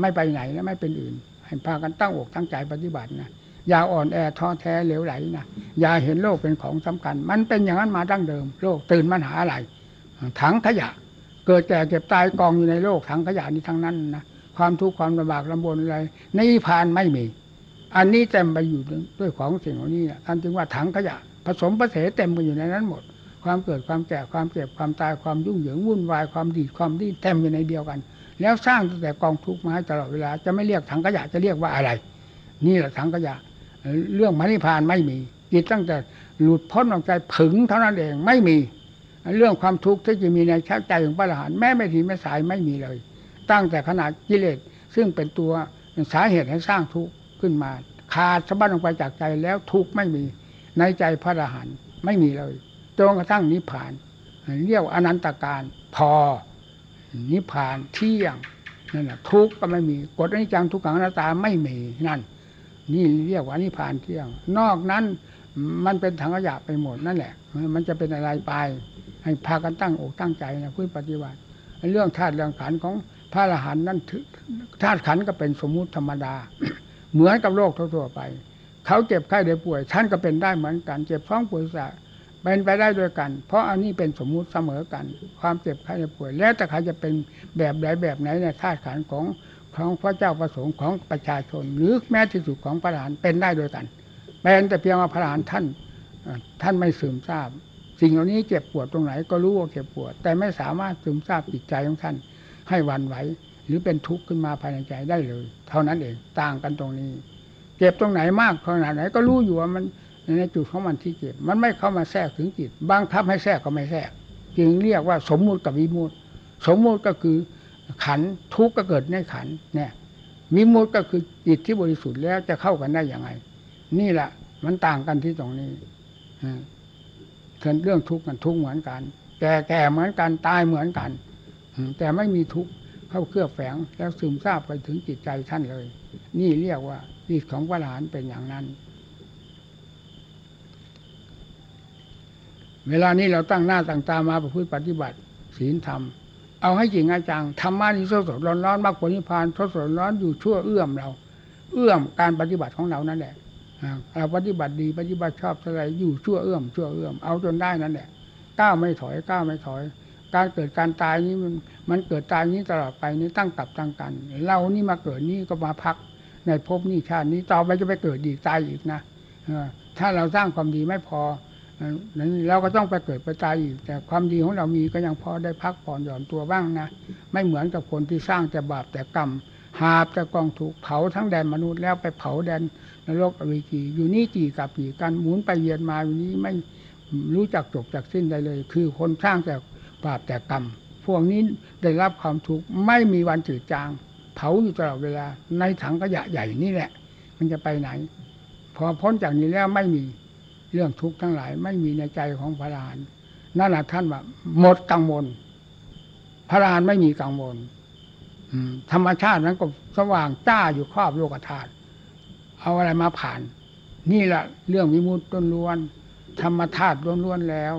ไม่ไปไหนและไม่เป็นอื่น ให้พากันตั้งอกตั้งใจปฏิบัตินะอย่าอ่อนแอท้อแท้เหลวไหลนะอย่าเห็นโลกเป็นของสำคัญ มันเป็นอย่างนั้นมาดั้งเดิม โลกตื่นมันหาอะไรถังขยะ เกิดแก่เก็บตายกองอยู่ในโลกถังขยะนี้ทั้งนั้นนะ ความทุกข์ความลำบากลำบนอะไรในนิพพานไม่มี อันนี้เต็มไปอยู่ด้วยของสิ่งเหล่านี้นะท่านจึงว่าถังขยะ ผสมผสานเต็มไปอยู่ในนั้นหมด ความเกิดความแก่ความเจ็บความตายความยุ่งเหยิงวุ่นวายความดีดความดิ้นเต็มอยู่ในเดียวกัน แล้วสร้างตั้งแต่กองทุกข์มาให้ตลอดเวลาจะไม่เรียกถังขยะจะเรียกว่าอะไร นี่แหละถังขยะ เรื่องมรรคนิพานไม่มีจิตตั้งแต่หลุดพ้นออกใจผึ่งเท่านั้นเองไม่มี เรื่องความทุกข์ที่จะมีในชาติใจของพระอรหันต์แม้ไม่ทีไม่สายไม่มีเลย ตั้งแต่ขนาดกิเลสซึ่งเป็นตัวสาเหตุให้สร้างทุกข์ขึ้นมา ขาดสะบั้นออกไปจากใจแล้วทุกข์ไม่มีในใจพระอรหันต์ไม่มีเลยจนกระทั่งนิพพาน เรียกว่าอนันตการพอ นิพพานเที่ยงนั่นแหละทุกข์ก็ไม่มีกฎอนิจจังทุกขังอนัตตาไม่มีนั่น นี่เรียกว่านิพพานเที่ยง นอกนั้นมันเป็นถังขยะไปหมดนั่นแหละ มันจะเป็นอะไรไป ให้พากันตั้งอกตั้งใจนะพื้นปฏิบัติ เรื่องธาตุเรื่องขันของ พระอรหันต์นั้นธาตุขันก็เป็นสมมุติธรรมดา เหมือนกับโลกทั่วๆไป เขาเจ็บไข้ได้ป่วยท่านก็เป็นได้เหมือนกัน เจ็บท้องปวดสะเป็นไปได้ด้วยกัน เพราะอันนี้เป็นสมมุติเสมอกัน ความเจ็บไข้ได้ป่วย แล้วแต่ใครจะเป็นแบบใดแบบไหนในธาตุขันของของพระเจ้าประสงค์ของประชาชน หรือแม้ที่สุดของพระอรหันต์เป็นได้ด้วยกันเป็นแต่เพียงว่าพระอรหันต์ท่านท่านไม่ซึมทราบ สิ่งเหล่านี้เจ็บปวดตรงไหนก็รู้ว่าเจ็บปวด แต่ไม่สามารถซึมทราบจิตใจของท่าน ให้หวันไหว หรือเป็นทุกข์ขึ้นมาภายในใจได้เลย เท่านั้นเองต่างกันตรงนี้ เจ็บตรงไหนมากขนาดไหนก็รู้อยู่ว่ามันในจุดของมันที่เจ็บมันไม่เข้ามาแทรกถึงจิตบังคับให้แทรกก็ไม่แทรกจึงเรียกว่าสมมุติกับวิมุติสมมุติก็คือขันทุกข์ก็เกิดในขันเนี่ยวิมุติก็คือจิตที่บริสุทธิ์แล้วจะเข้ากันได้อย่างไง นี่แหละมันต่างกันที่ตรงนี้เรื่องทุกข์กันทุกข์เหมือนกัน แก่แก่เหมือนกันตายเหมือนกัน แต่ไม่มีทุกข์เข้าเคลือบแฝงแล้วซึมซาบไปถึงจิตใจท่านเลย นี่เรียกว่าจิตของพระอรหันเป็นอย่างนั้น เวลานี้เราตั้งหน้าตั้งตามาประพฤติปฏิบัติศีลธรรม เอาให้จริงอาจังธรรมะนี่สดสดร้อนร้อนมรรคผลนิพพานสดสดร้อนอยู่ชั่วเอื้อมเรา เอื้อมการปฏิบัติของเรานั่นแหละเราปฏิบัติดีปฏิบัติชอบอะไรอยู่ชั่วเอื้อมชั่วเอื้อมเอาจนได้นั่นแหละก้าวไม่ถอยก้าวไม่ถอย การเกิดการตายนี้มันมันเกิดตายนี้ตลอดไปนี้ตั้งกับตั้งกัน เรานี่มาเกิดนี่ก็มาพักในภพนี้ชาตินี้ต่อไปจะไปเกิดอีกตายอีกนะถ้าเราสร้างความดีไม่พอเออนั้นเราก็ต้องไปเกิดไปตายอีก แต่ความดีของเรามีก็ยังพอได้พักผ่อนหย่อนตัวบ้างนะ ไม่เหมือนกับคนที่สร้างแต่บาปแต่กรรมหาบแต่กองถูกเผาทั้งแดนมนุษย์แล้วไปเผาแดนนรกอเวจีอยู่นี่จีกับจีกันหมุนไปเวียนมาอยู่นี้ไม่รู้จักจบจากสิ้นใดเลย คือคนสร้างแต่ บาปแต่กรรม พวกนี้ได้รับความทุกข์ไม่มีวันจืดจาง เผาอยู่ตลอดเวลา ในถังขยะใหญ่นี่แหละ มันจะไปไหน พอพ้นจากนี้แล้วไม่มีเรื่องทุกข์ทั้งหลาย ไม่มีในใจของพระอรหันต์นั่นแหละท่านว่า หมดกังวลพระอรหันต์ไม่มีกังวลธรรมชาตินั้นก็สว่างจ้าอยู่ครอบโลกธาตุเอาอะไรมาผ่าน นี่แหละเรื่องวิมุตติล้วนธรรมธาตุล้วนๆแล้ว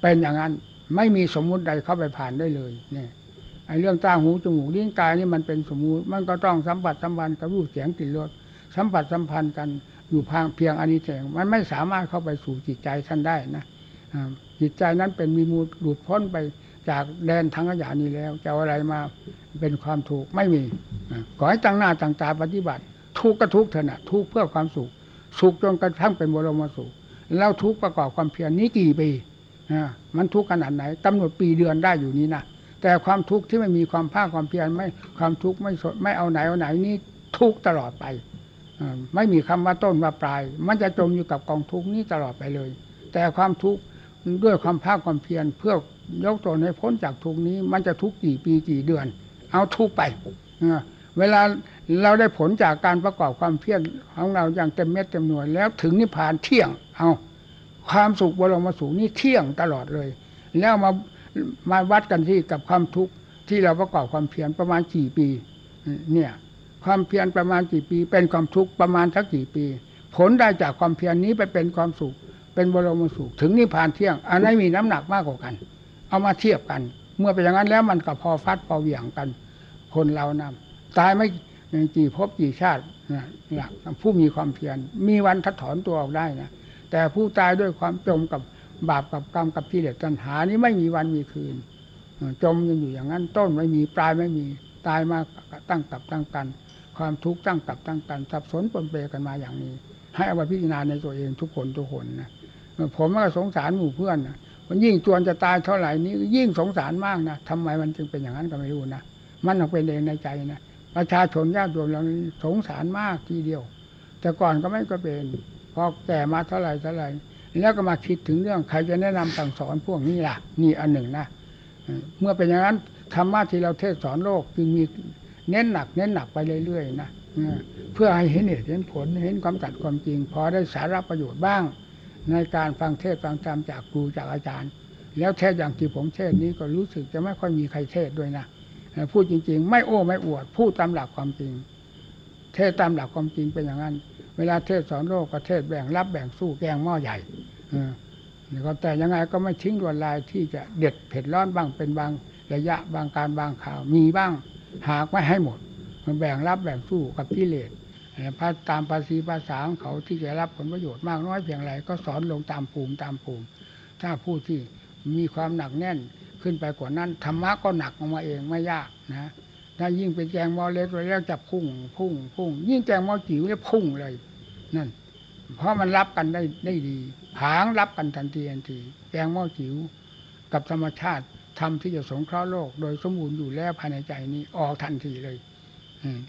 เป็นอย่างนั้น ไม่มีสมมุติใดเข้าไปผ่านได้เลยเนี่ยไอ้เรื่องตาหูจมูกลิ้นกายนี่มันเป็นสมมุติ มันก็ต้องสัมผัสสัมพันธ์กับรูปเสียงกลิ่นรสสัมผัสสัมพันธ์กันอยู่พางเพียงอันนี้เองมันไม่สามารถเข้าไปสู่จิตใจท่านได้นะจิตใจนั้นเป็นมีมูลหลุดพ้นไปจากแดนทั้งขยะนี้แล้วจะอะไรมาเป็นความถูกไม่มีอ่าขอให้ตั้งหน้าตั้งตาปฏิบัติ ทุกข์ก็ทุกข์เถอะนะทุกข์เพื่อความสุขสุขจนกระทั่งเป็นบรมสุขแล้วทุกข์ประกอบความเพียรนี้กี่ปี มันทุกข์ขนาดไหนกำหนดปีเดือนได้อยู่นี้นะแต่ความทุกข์ที่ไม่มีความภาคความเพียรไม่ความทุกข์ไม่สดไม่เอาไหนเอาไหนนี่ทุกข์ตลอดไปไม่มีคำว่าต้นว่าปลาย มันจะจมอยู่กับกองทุกข์นี้ตลอดไปเลย แต่ความทุกข์ด้วยความภาคความเพียรเพื่อยกตนให้พ้นจากทุกข์นี้ มันจะทุกข์กี่ปีกี่เดือน เอาทุกข์ไปเวลาเราได้ผลจากการประกอบความเพียรของเราอย่างเต็มเม็ดเต็มหน่วยแล้วถึงนิพพานเที่ยงเอา ความสุขบรมสุขนี่เที่ยงตลอดเลย แล้วมามาวัดกันที่กับความทุกข์ที่เราประกอบความเพียรประมาณกี่ปี เนี่ย ความเพียรประมาณกี่ปี เป็นความทุกข์ประมาณสักกี่ปี ผลได้จากความเพียรนี้ไปเป็นความสุข เป็นบรมสุข ถึงนิพพานเที่ยง อันนั้นมีน้ำหนักมากกว่ากัน เอามาเทียบกัน เมื่อเป็นอย่างนั้นแล้วมันก็พอฟัดพอเหวี่ยงกัน คนเรานะตายไม่กี่ภพกี่ชาติหลักผู้มีความเพียรมีวันทัดถอนตัวออกได้นะ แต่ผู้ตายด้วยความจมกับบาปกับกรรมกับกิเลสตัณหานี้ไม่มีวันมีคืน จมยังอยู่อย่างนั้นต้นไม่มีปลายไม่มีตายมาตั้งกับตั้งกัน ความทุกข์ตั้งกับตั้งกันสับสนปนเปกันมาอย่างนี้ ให้เอาไปพิจารณาในตัวเองทุกคนทุกคนนะผมก็สงสารหมู่เพื่อนนะมันยิ่งจวนจะตายเท่าไหร่นี้ยิ่งสงสารมากนะทำไมมันจึงเป็นอย่างนั้นก็ไม่รู้นะมันเป็นเองในใจนะประชาชนญาติโยมเราสงสารมากทีเดียว แต่ก่อนก็ไม่ก็เป็น อแก่มาเท่าไหร่เท่าไหร่แล้วก็มาคิดถึงเรื่องใครจะแนะนำสั่งสอนพวกนี้ล่ะ นี่อันหนึ่งนะเมื่อเป็นอย่างนั้นธรรมะที่เราเทศสอนโลกจึงมีเน้นหนัก เน้นหนักไปเรื่อยๆนะเพื่อให้เห็นเหตุเห็นผลเห็นความจัดความจริง พอได้สาระประโยชน์บ้าง ในการฟังเทศฟังธรรมจากครูจากอาจารย์ แล้วเทศอย่างที่ผมเทศนี้ก็รู้สึกจะไม่ค่อยมีใครเทศด้วยนะพูดจริง ๆ ไม่โอ้ไม่อวดพูดตามหลักความจริง เทศตามหลักความจริงเป็นอย่างนั้น เวลาเทศสอนโลกก็เทศแบ่งรับแบ่งสู้แกงหม้อใหญ่นี่ก็แต่ยังไงก็ไม่ทิ้งดวนลายที่จะเด็ดเผ็ดร้อนบ้างเป็นบางระยะบางการบางข่าวมีบ้างหากไม่ให้หมด มันแบ่งรับแบ่งสู้กับกิเลสพระตามภาษีภาษาของเขาที่จะรับผลประโยชน์มากน้อยเพียงไรก็สอนลงตามภูมิตามภูมิ ถ้าผู้ที่มีความหนักแน่นขึ้นไปกว่านั้นธรรมะก็หนักออกมาเองไม่ยากนะถ้ายิ่งเป็นแจงมอเล็กแล้วจะพุ่งพุ่งพุ่งยิ่งแจงมอจิ๋วเนี่ยพุ่งเลย นั่น เพราะมันรับกันได้ได้ดีผางรับกันทันทีทันทีแจงมอจิ๋วกับธรรมชาติทำที่จะสงเคราะห์โลก โดยสมบูรณ์อยู่แล้วภายในใจนี้ออกทันทีเลย อืม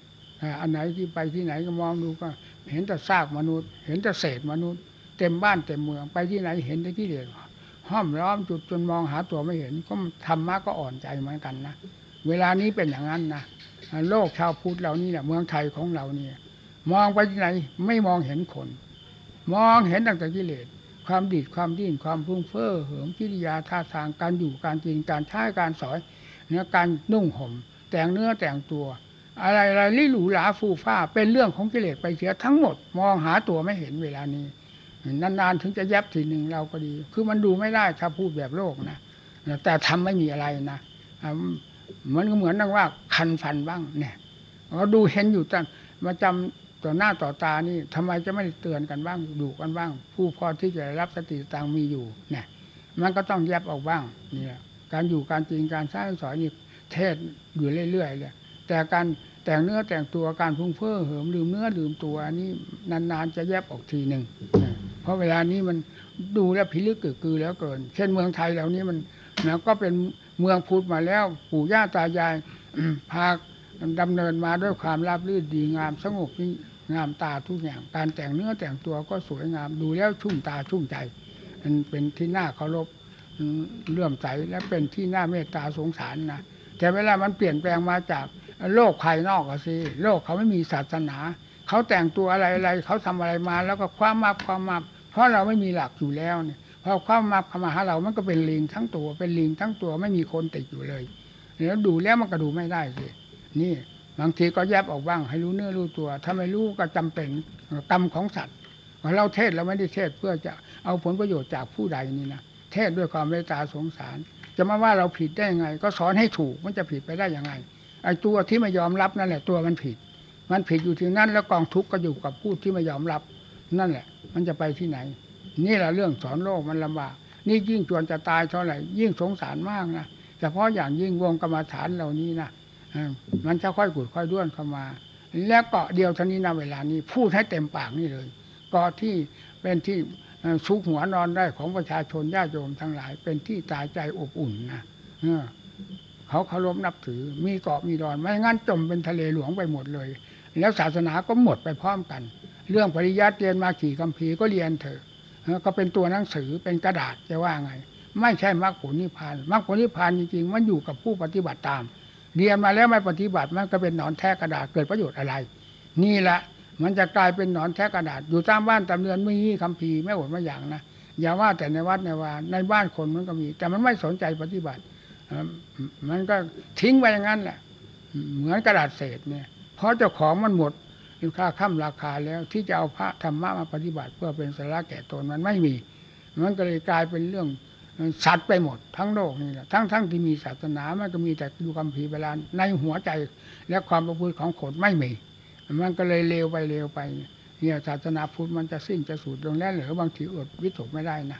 อันไหนที่ไปที่ไหนก็มองดูก็ เห็นแต่ซากมนุษย์ เห็นแต่เศษมนุษย์ เต็มบ้านเต็มเมืองไปที่ไหนเห็นแต่ที่เดียวห้อมล้อมจุดจนมองหาตัวไม่เห็น ก็ธรรมะก็อ่อนใจเหมือนกันนะเวลานี้เป็นอย่างนั้นนะโลกชาวพุทธเรานี่แหละเมืองไทยของเราเนี่ย มองไปที่ไหนไม่มองเห็นคน มองเห็นตั้งแต่กิเลสความดีดความดิ้นความพุ่งเฟ้อเหิมกิริยาท่าทางการอยู่การกินการใช้การสอยเนื้อการนุ่งห่มแต่งเนื้อแต่งตัว อะไรอะไรลิหรูหลาฟูฟ้า เป็นเรื่องของกิเลสไปเสียทั้งหมด มองหาตัวไม่เห็นเวลานี้ นานๆถึงจะแยบทีหนึ่งเราก็ดี คือมันดูไม่ได้ถ้าพูดแบบโลกนะแต่ทำไม่มีอะไรนะมันก็เหมือนนั่งว่าคันฟันบ้างเนี่ยเราดูเห็นอยู่ตั้งมาจำ ต่อหน้าต่อตานี่ทำไมจะไม่เตือนกันบ้างดูกันบ้าง ผู้พอที่จะรับสติตังมีอยู่เนี่ยมันก็ต้องแยบออกบ้างเนี่ยการอยู่การจริงการสร้างสอนนี่เทศอยู่เรื่อยๆเลยแต่การแต่งเนื้อแต่งตัวการพุ่งเพ้อเหิมลืมเนื้อลืมตัวอันนี้นานๆจะแยบออกทีหนึ่งเพราะเวลานี้มันดูแล้วพิลึกกึกกือแล้วเกิน เช่นเมืองไทยเหล่านี้มันนะก็เป็นเมืองพุทธมาแล้วปู่ย่าตายายพา ดำเนินมาด้วยความราบรื่นดีงามสงบงามตาทุกอย่างการแต่งเนื้อแต่งตัวก็สวยงามดูแล้วชุ่มตาชุ่มใจมันเป็นที่น่าเคารพเลื่อมใสและเป็นที่น่าเมตตาสงสารนะแต่เวลามันเปลี่ยนแปลงมาจากโลกภายนอกสิโลกเขาไม่มีศาสนา เขาแต่งตัวอะไรอะไรเขาทำอะไรมาแล้วก็ความมาความมาเพราะเราไม่มีหลักอยู่แล้วเนี่ยพอความมาเข้ามาหาเรามันก็เป็นลิงทั้งตัวเป็นลิงทั้งตัวไม่มีคนติดอยู่เลยแล้วดูแล้วมันก็ดูไม่ได้สิ นี่บางทีก็แยบออกบ้าง ให้รู้เนื้อรู้ตัว ถ้าไม่รู้ก็จำเป็นกรรมของสัตว์เราเทศเราไม่ได้เทศเพื่อจะเอาผลประโยชน์จากผู้ใดนี่นะเทศด้วยความเมตตาสงสาร จะมาว่าเราผิดได้ยังไง ก็สอนให้ถูกมันจะผิดไปได้ยังไงไอ้ตัวที่ไม่ยอมรับนั่นแหละตัวมันผิด มันผิดอยู่ที่นั่นแล้วกองทุกข์ก็อยู่กับผู้ที่ไม่ยอมรับ นั่นแหละ มันจะไปที่ไหน นี่แหละเรื่องสอนโลกมันลำบากนี่ยิ่งจวนจะตายเท่าไหร่ยิ่งสงสารมากนะเฉพาะอย่างยิ่งวงกรรมฐานเหล่านี้นะ มันจะค่อยกุดค่อยด้วนเข้ามา แล้วเกาะเดียวท่านี้นะเวลานี้ พูดให้เต็มปากนี่เลยเกาะที่เป็นที่ซุกหัวนอนได้ของประชาชนญาติโยมทั้งหลาย เป็นที่ตายใจอบอุ่นนะเขาเคารพนับถือ มีเกาะมีดอน ไม่งั้นจมเป็นทะเลหลวงไปหมดเลย แล้วศาสนาก็หมดไปพร้อมกัน เรื่องปริยัติเรียนมาขี่คำพีก็เรียนเถอะก็เป็นตัวหนังสือเป็นกระดาษจะว่าไง ไม่ใช่มรรคผลนิพพานมรรคผลนิพพานจริงๆมันอยู่กับผู้ปฏิบัติตาม เรียนมาแล้วไม่ปฏิบัติมันก็เป็นหนอนแท้กระดาษเกิดประโยชน์อะไร นี่แหละมันจะกลายเป็นหนอนแท้กระดาษ อยู่ตามบ้านตามเรือนไม่มีคำพีไม่อดไม่อย่างนะอย่าว่าแต่ในวัดในวาในบ้านคนมันก็มี แต่มันไม่สนใจปฏิบัติมันก็ทิ้งไปอย่างนั้นแหละเหมือนกระดาษเศษเนี่ย เพราะเจ้าของมันหมดค่าค่ำราคาแล้วที่จะเอาพระธรรมะมาปฏิบัติเพื่อเป็นสาระแก่ตนมันไม่มี มันก็เลยกลายเป็นเรื่อง สัตว์ไปหมดทั้งโลกนี่แหละทั้งทั้งที่มีศาสนามันก็มีแต่ดูคำพีเวลาในหัวใจและความประพฤติของคนไม่มีมันก็เลยเลวไปเลวไปเนี่ยศาสนาพุทธมันจะสิ้นจะสูญลงแล้วหรือบางทีอดวิตกไม่ได้นะ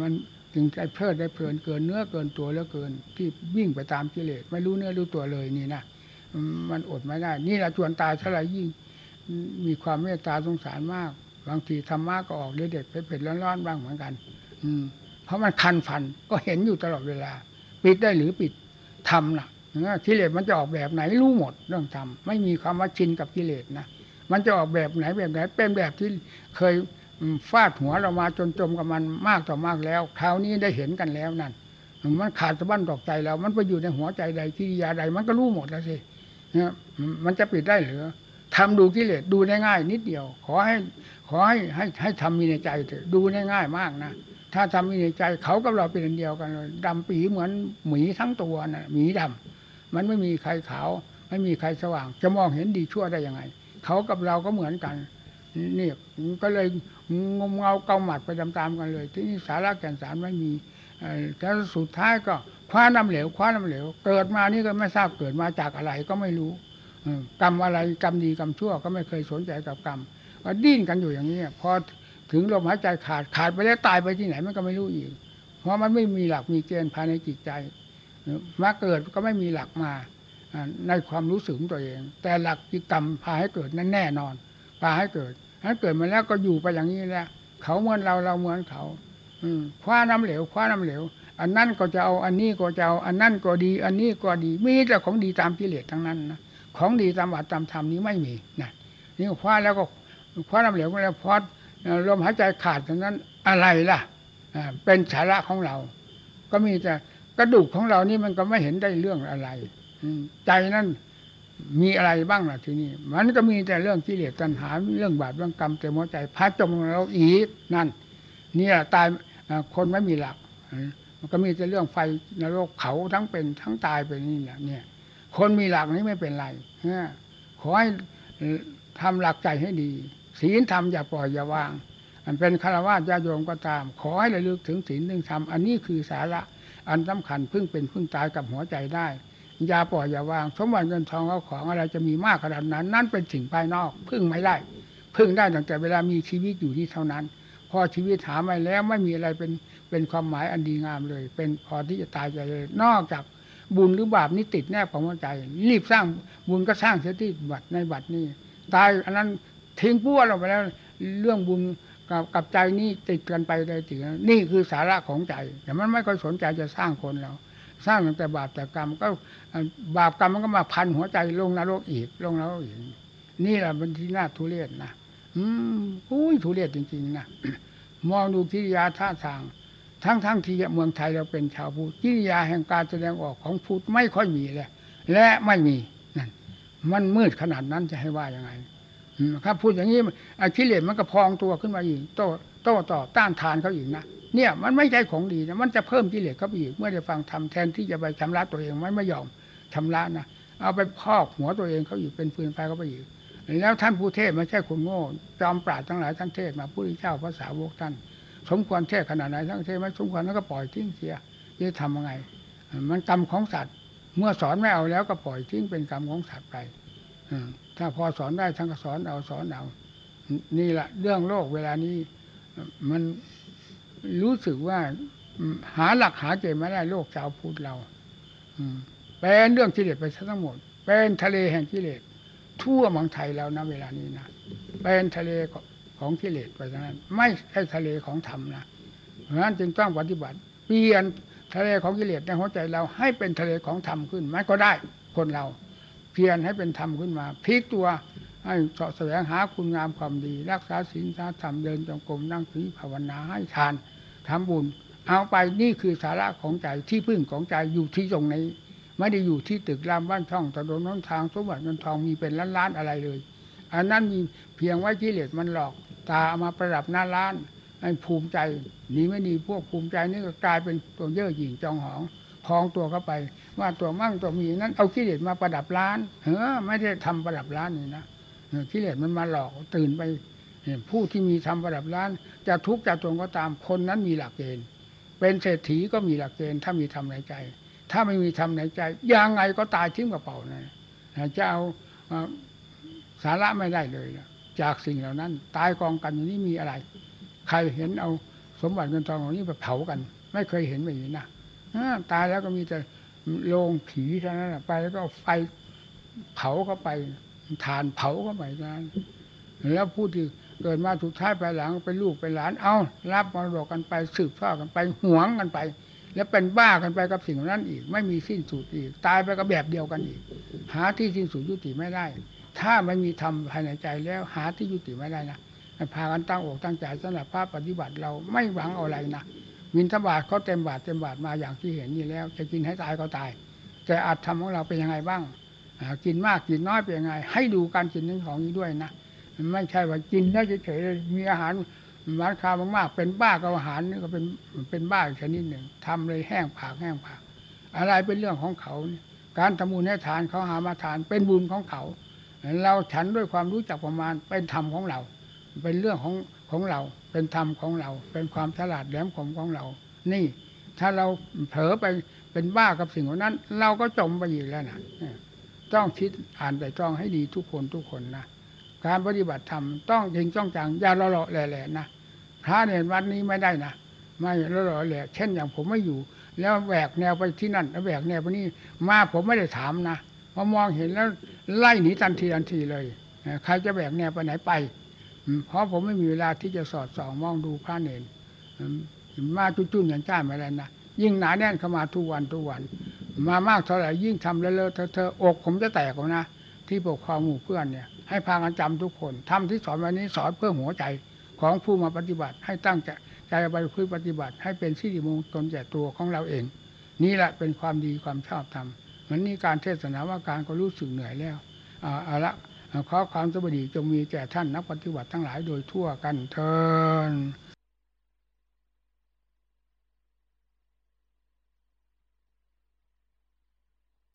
มันจึงใจเพลิดได้เพลินเกินเนื้อเกินตัวแล้วเกิน ที่วิ่งไปตามกิเลสไม่รู้เนื้อรู้ตัวเลยนี่นะมันอดไม่ได้ นี่แหละจวนตายเท่าไรยิ่ง มีความเมตตาสงสารมาก บางทีธรรมะก็ออกเด็ดเผ็ดร้อนๆบ้างเหมือนกัน อืม เพราะมันคันฟันก็เห็นอยู่ตลอดเวลา ปิดได้หรือปิดทำนะกิเลสมันจะออกแบบไหนรู้หมดเรื่องทำไม่มีคำว่าชินกับกิเลสนะมันจะออกแบบไหนแบบไหนเป็นแบบที่เคยฟาดหัวเรามาจนจมกับมันมากต่อมากแล้ว คราวนี้ได้เห็นกันแล้วนั่นมันขาดสะบั้นตอกใจแล้ว มันไปอยู่ในหัวใจใดที่ยาใด มันก็รู้หมดแล้วสินะมันจะปิดได้หรือทำดูกิเลสดูได้ง่ายนิดเดียว ขอให้ขอให้ให้ให้ทำมีในใจเถอะดูได้ง่ายมากนะ ถ้าทำในใจเขากับเราเป็นอันเดียวกันเลยดำปีเหมือนหมีทั้งตัวนะ่ะหมีดำมันไม่มีใครขาว ไม่มีใครสว่าง จะมองเห็นดีชั่วได้ยังไง เขากับเราก็เหมือนกันนี่ก็เลยงมเงาเกาหมัดไปตามๆกันเลย ที่นี่สาระแก่นสารไม่มีแต่สุดท้ายก็คว้าน้ำเหลวคว้าน้ำเหลว เกิดมานี่ก็ไม่ทราบเกิดมาจากอะไรก็ไม่รู้กรรมอะไรกรรมดีกรรมชั่วก็ไม่เคยสนใจกับกรรมก็ดิ้นกันอยู่อย่างนี้พอ ถึงลมหายใจขาดขาดไปแล้วตายไปที่ไหนมันก็ไม่รู้อีก เพราะมันไม่มีหลักมีเกณฑ์ภายในจิตใจมาเกิดก็ไม่มีหลักมาในความรู้สึกของตัวเอง แต่หลักกิจกรรมพาให้เกิดนั้นแน่นอนพาให้เกิดถ้าเกิดมาแล้วก็อยู่ไปอย่างนี้แหละเขาเหมือนเราเราเหมือนเขา อืคว้าน้ำเหลวคว้าน้ำเหลว อันนั้นก็จะเอาอันนี้ก็จะเอาอันนั้นก็ดี อันนี้ก็ดีมีแต่ของดีตามกิเลสทั้งนั้นนะของดีตามอัตตามธรรมนี้ไม่มีนะนี่คว้าแล้วก็คว้าน้ำเหลวก็แล้วพอ ลมหายใจขาดตรงนั้นอะไรล่ะเป็นสาระของเรา ก็มีแต่กระดูกของเรานี่มันก็ไม่เห็นได้เรื่องอะไรใจนั่นมีอะไรบ้างล่ะทีนี้ มันก็มีแต่เรื่องกิเลสตัณหาเรื่องบาปเรื่องกรรมเต็มหัวใจพาจมเราอีกนั่นนี่แหละตายคนไม่มีหลักมันก็มีแต่เรื่องไฟนรกเผาทั้งเป็นทั้งตายไปนี่แหละเนี่ย คนมีหลักนี้ไม่เป็นไรขอให้ทำหลักใจให้ดี ศีลธรรมอย่าปล่อยอย่าวาง มันเป็นคารวะญาโยมก็ตาม ขอให้ระลึกถึงศีลถึงธรรมอันนี้คือสาระอันสำคัญพึ่งเป็นพึ่งตายกับหัวใจได้อย่าปล่อยอย่าวางสมบัติเงินทองเอาของอะไรจะมีมากขนาดนั้น นั่นเป็นสิ่งภายนอก พึ่งไม่ได้ พึ่งได้ตั้งแต่เวลามีชีวิตอยู่ที่เท่านั้น พอชีวิตหาไม่แล้วไม่มีอะไรเป็นเป็นความหมายอันดีงามเลย เป็นพอที่จะตายใจเลย นอกจากบุญหรือบาปนี้ติดแนบของหัวใจ รีบสร้างบุญก็สร้างเสียที่บัตรในบัตรนี้ตายอันนั้น ทิ้งปั้วลงไปแล้ว เรื่องบุญกับกับใจนี่ติดกันไปเลยถึงนี่คือสาระของใจ แต่มันไม่ค่อยสนใจจะสร้างคนเรา สร้างตั้งแต่บาปแต่กรรมก็บาปกรรมมันก็มาพันหัวใจลงนรกอีกลงนรกอีกนี่แหละเป็นที่น่าทุเรศนะอืมอุ้ยทุเรศจริงๆนะมองดูกิริยาท่าทาง ทั้งทั้งที่เมืองไทยเราเป็นชาวพุทธกิริยาแห่งการแสดงออกของพุทธไม่ค่อยมีเลยและไม่มีนั่นมันมืดขนาดนั้นจะให้ว่ายังไง ครับพูดอย่างนี้อกิเลสมันก็พองตัวขึ้นมาอีกโตโต้ต่อต้านทานเขาอีกนะเนี่ยมันไม่ใช่ของดีนะมันจะเพิ่มกิเลสเข้าไปอีกเมื่อได้ฟังทำแทนที่จะไปชำระตัวเองมันไม่ยอมชำระนะเอาไปพอกหัวตัวเองเขาอยู่เป็นฟืนไฟเขาไปอีกแล้วท่านผู้เทศไม่ใช่คนโง่จอมปราดทั้งหลายท่านเทศมาผู้ที่เจ้าภาษาวกท่าน สมควรเทศขนาดไหนทั้งเทศไม่สมควรแล้วก็ปล่อยทิ้งเสียจะทำยังไง มันกรรมของสัตว์ เมื่อสอนไม่เอาแล้วก็ปล่อยทิ้งเป็นกรรมของสัตว์ไป ถ้าพอสอนได้ทั้งก็สอนเอาสอนเอา นี่แหละเรื่องโลกเวลานี้ มันรู้สึกว่าหาหลักหาเกณฑ์ไม่ได้โลกชาวพุทธเราเป็นเรื่องกิเลสไปทั้งหมด เป็นทะเลแห่งกิเลสทั่วเมืองไทยแล้วนะเวลานี้นะเป็นทะเลของกิเลสไปทั้งนั้น ไม่ใช่ทะเลของธรรมนะเพราะฉะนั้นจึงต้องปฏิบัติ เปลี่ยนทะเลของกิเลสในหัวใจเราให้เป็นทะเลของธรรมขึ้นมันก็ได้คนเรา เพียรให้เป็นธรรมขึ้นมาพลิกตัวให้สาะแสวงหาคุณงามความดี รักษาศีลธรรมเดินจงกรมนั่งผีภาวนาให้ทานทำบุญ เอาไปนี่คือสาระของใจที่พึ่งของใจอยู่ที่ตรงนี้ ไม่ได้อยู่ที่ตึกรามบ้านช่องถนนน้นทางสมบัติเงินทองมีเป็นล้านล้านๆอะไรเลย อันนั้นมีเพียงไว้กิเลสมันหลอก ตาเอามาประดับหน้าร้านให้ภูมิใจหนีไม่ดีพวกภูมิใจนี่ก็กลายเป็นตัวเย่อหยิ่งจองหอง พองตัวเข้าไป ว่าตัวมั่งตัวมีนั้นเอากิเลสมาประดับร้านเฮ้อไม่ได้ทำประดับร้านนี่นะเออกิเลสมันมาหลอกตื่นไปผู้ที่มีทำประดับร้าน จะทุกข์จะจนก็ตามคนนั้นมีหลักเกณฑ์เป็นเศรษฐีก็มีหลักเกณฑ์ถ้ามีทำในใจ ถ้าไม่มีทำในใจยังไงก็ตายทิ้งกระเป๋านะจะเอาสาระไม่ได้เลยนะจากสิ่งเหล่านั้น ตายกองกันอย่างนี้มีอะไร ใครเห็นเอาสมบัติเงินทองเหล่านี้ไปเผากัน ไม่เคยเห็นแบบนี้นะ ตายแล้วก็มีแต่โลงผีเท่านั้นน่ะไปแล้วก็ไฟเผาเข้าไปฐานเผาเข้าไปนั้นแล้วผู้ที่เกิดมาสุดท้ายไปหลังเป็นลูกเป็นหลาน เอารับมรดกกันไปสืบทอดกันไปหวงกันไป แล้วเป็นบ้ากันไปกับสิ่งนั้นอีก ไม่มีสิ้นสุดอีก ตายไปกับแบบเดียวกันอีก หาที่สิ้นสุดยุติไม่ได้ ถ้าไม่มีธรรมภายในใจแล้วหาที่ยุติไม่ได้นะพากันตั้งอกตั้งใจสำหรับภาพปฏิบัติเราไม่หวังอะไรนะ มินทบาทเขาเต็มบาทเต็มบาทมาอย่างที่เห็นนี่แล้ว จะกินให้ตายก็ตาย แต่อาจทำของเราเป็นยังไงบ้างกินมากกินน้อยเป็นยังไง ให้ดูการกินทั้งของนี้ด้วยนะไม่ใช่ว่ากินได้เฉยๆมีอาหารหวานคามากๆเป็นบ้ากับอาหารนี่ก็เป็นเป็นบ้าอีกชนิดหนึ่งทำเลยแห้งผากแห้งผากอะไรเป็นเรื่องของเขา การทำบุญให้ทานเขาหามาทาน เป็นบุญของเขา เราฉันด้วยความรู้จักประมาณเป็นธรรมของเรา เป็นเรื่องของของเรา เป็นธรรมของเรา เป็นความฉลาดแหลมคมของเรา นี่ ถ้าเราเผลอไปเป็นบ้ากับสิ่งเหล่านั้น เราก็จมไปอีกแล้วนะต้องคิดอ่านแต่ตรองให้ดีทุกคนทุกคนนะการปฏิบัติธรรมต้องจริงจ้องจังอย่าละเลาะแหล่ๆนะพระเนี่ยวัดนี้ไม่ได้นะไม่ละเลาะแหล่เช่นอย่างผมไม่อยู่ แล้วแหวกแนวไปที่นั่นแล้วแหวกแนวไปนี่มาผมไม่ได้ถามนะพอมองเห็นแล้วไล่หนีทันทีทันทีเลยใครจะแหวกแนวไปไหนไป เพราะผมไม่มีเวลาที่จะสอดส่องมองดูพระเนรมาจุ้นๆอย่างจ้าม่ได้วนะยิ่งหนาแน่นเข้ามาทุกวันทุกวัน มามากเท่าไหร่ยิ่งทำเลอะเทอะๆอกผมจะแตกออกนะที่ปกครองหมู่เพื่อนเนี่ย ให้พากันจำทุกคนทำที่สอนวันนี้สอนเพื่อหัวใจของผู้มาปฏิบัติ ให้ตั้งใจใจไปพื่อปฏิบัติ ให้เป็นสิริมงคลแก่ตัวของเราเอง นี่แหละเป็นความดีความชอบธรรมเหมือนนี้การเทศนาว่าการก็รู้สึกเหนื่อยแล้วอ่า เอาะขอความสวัสดีจงมีแก่ท่านนักปฏิบัติทั้งหลายโดยทั่วกันเทิน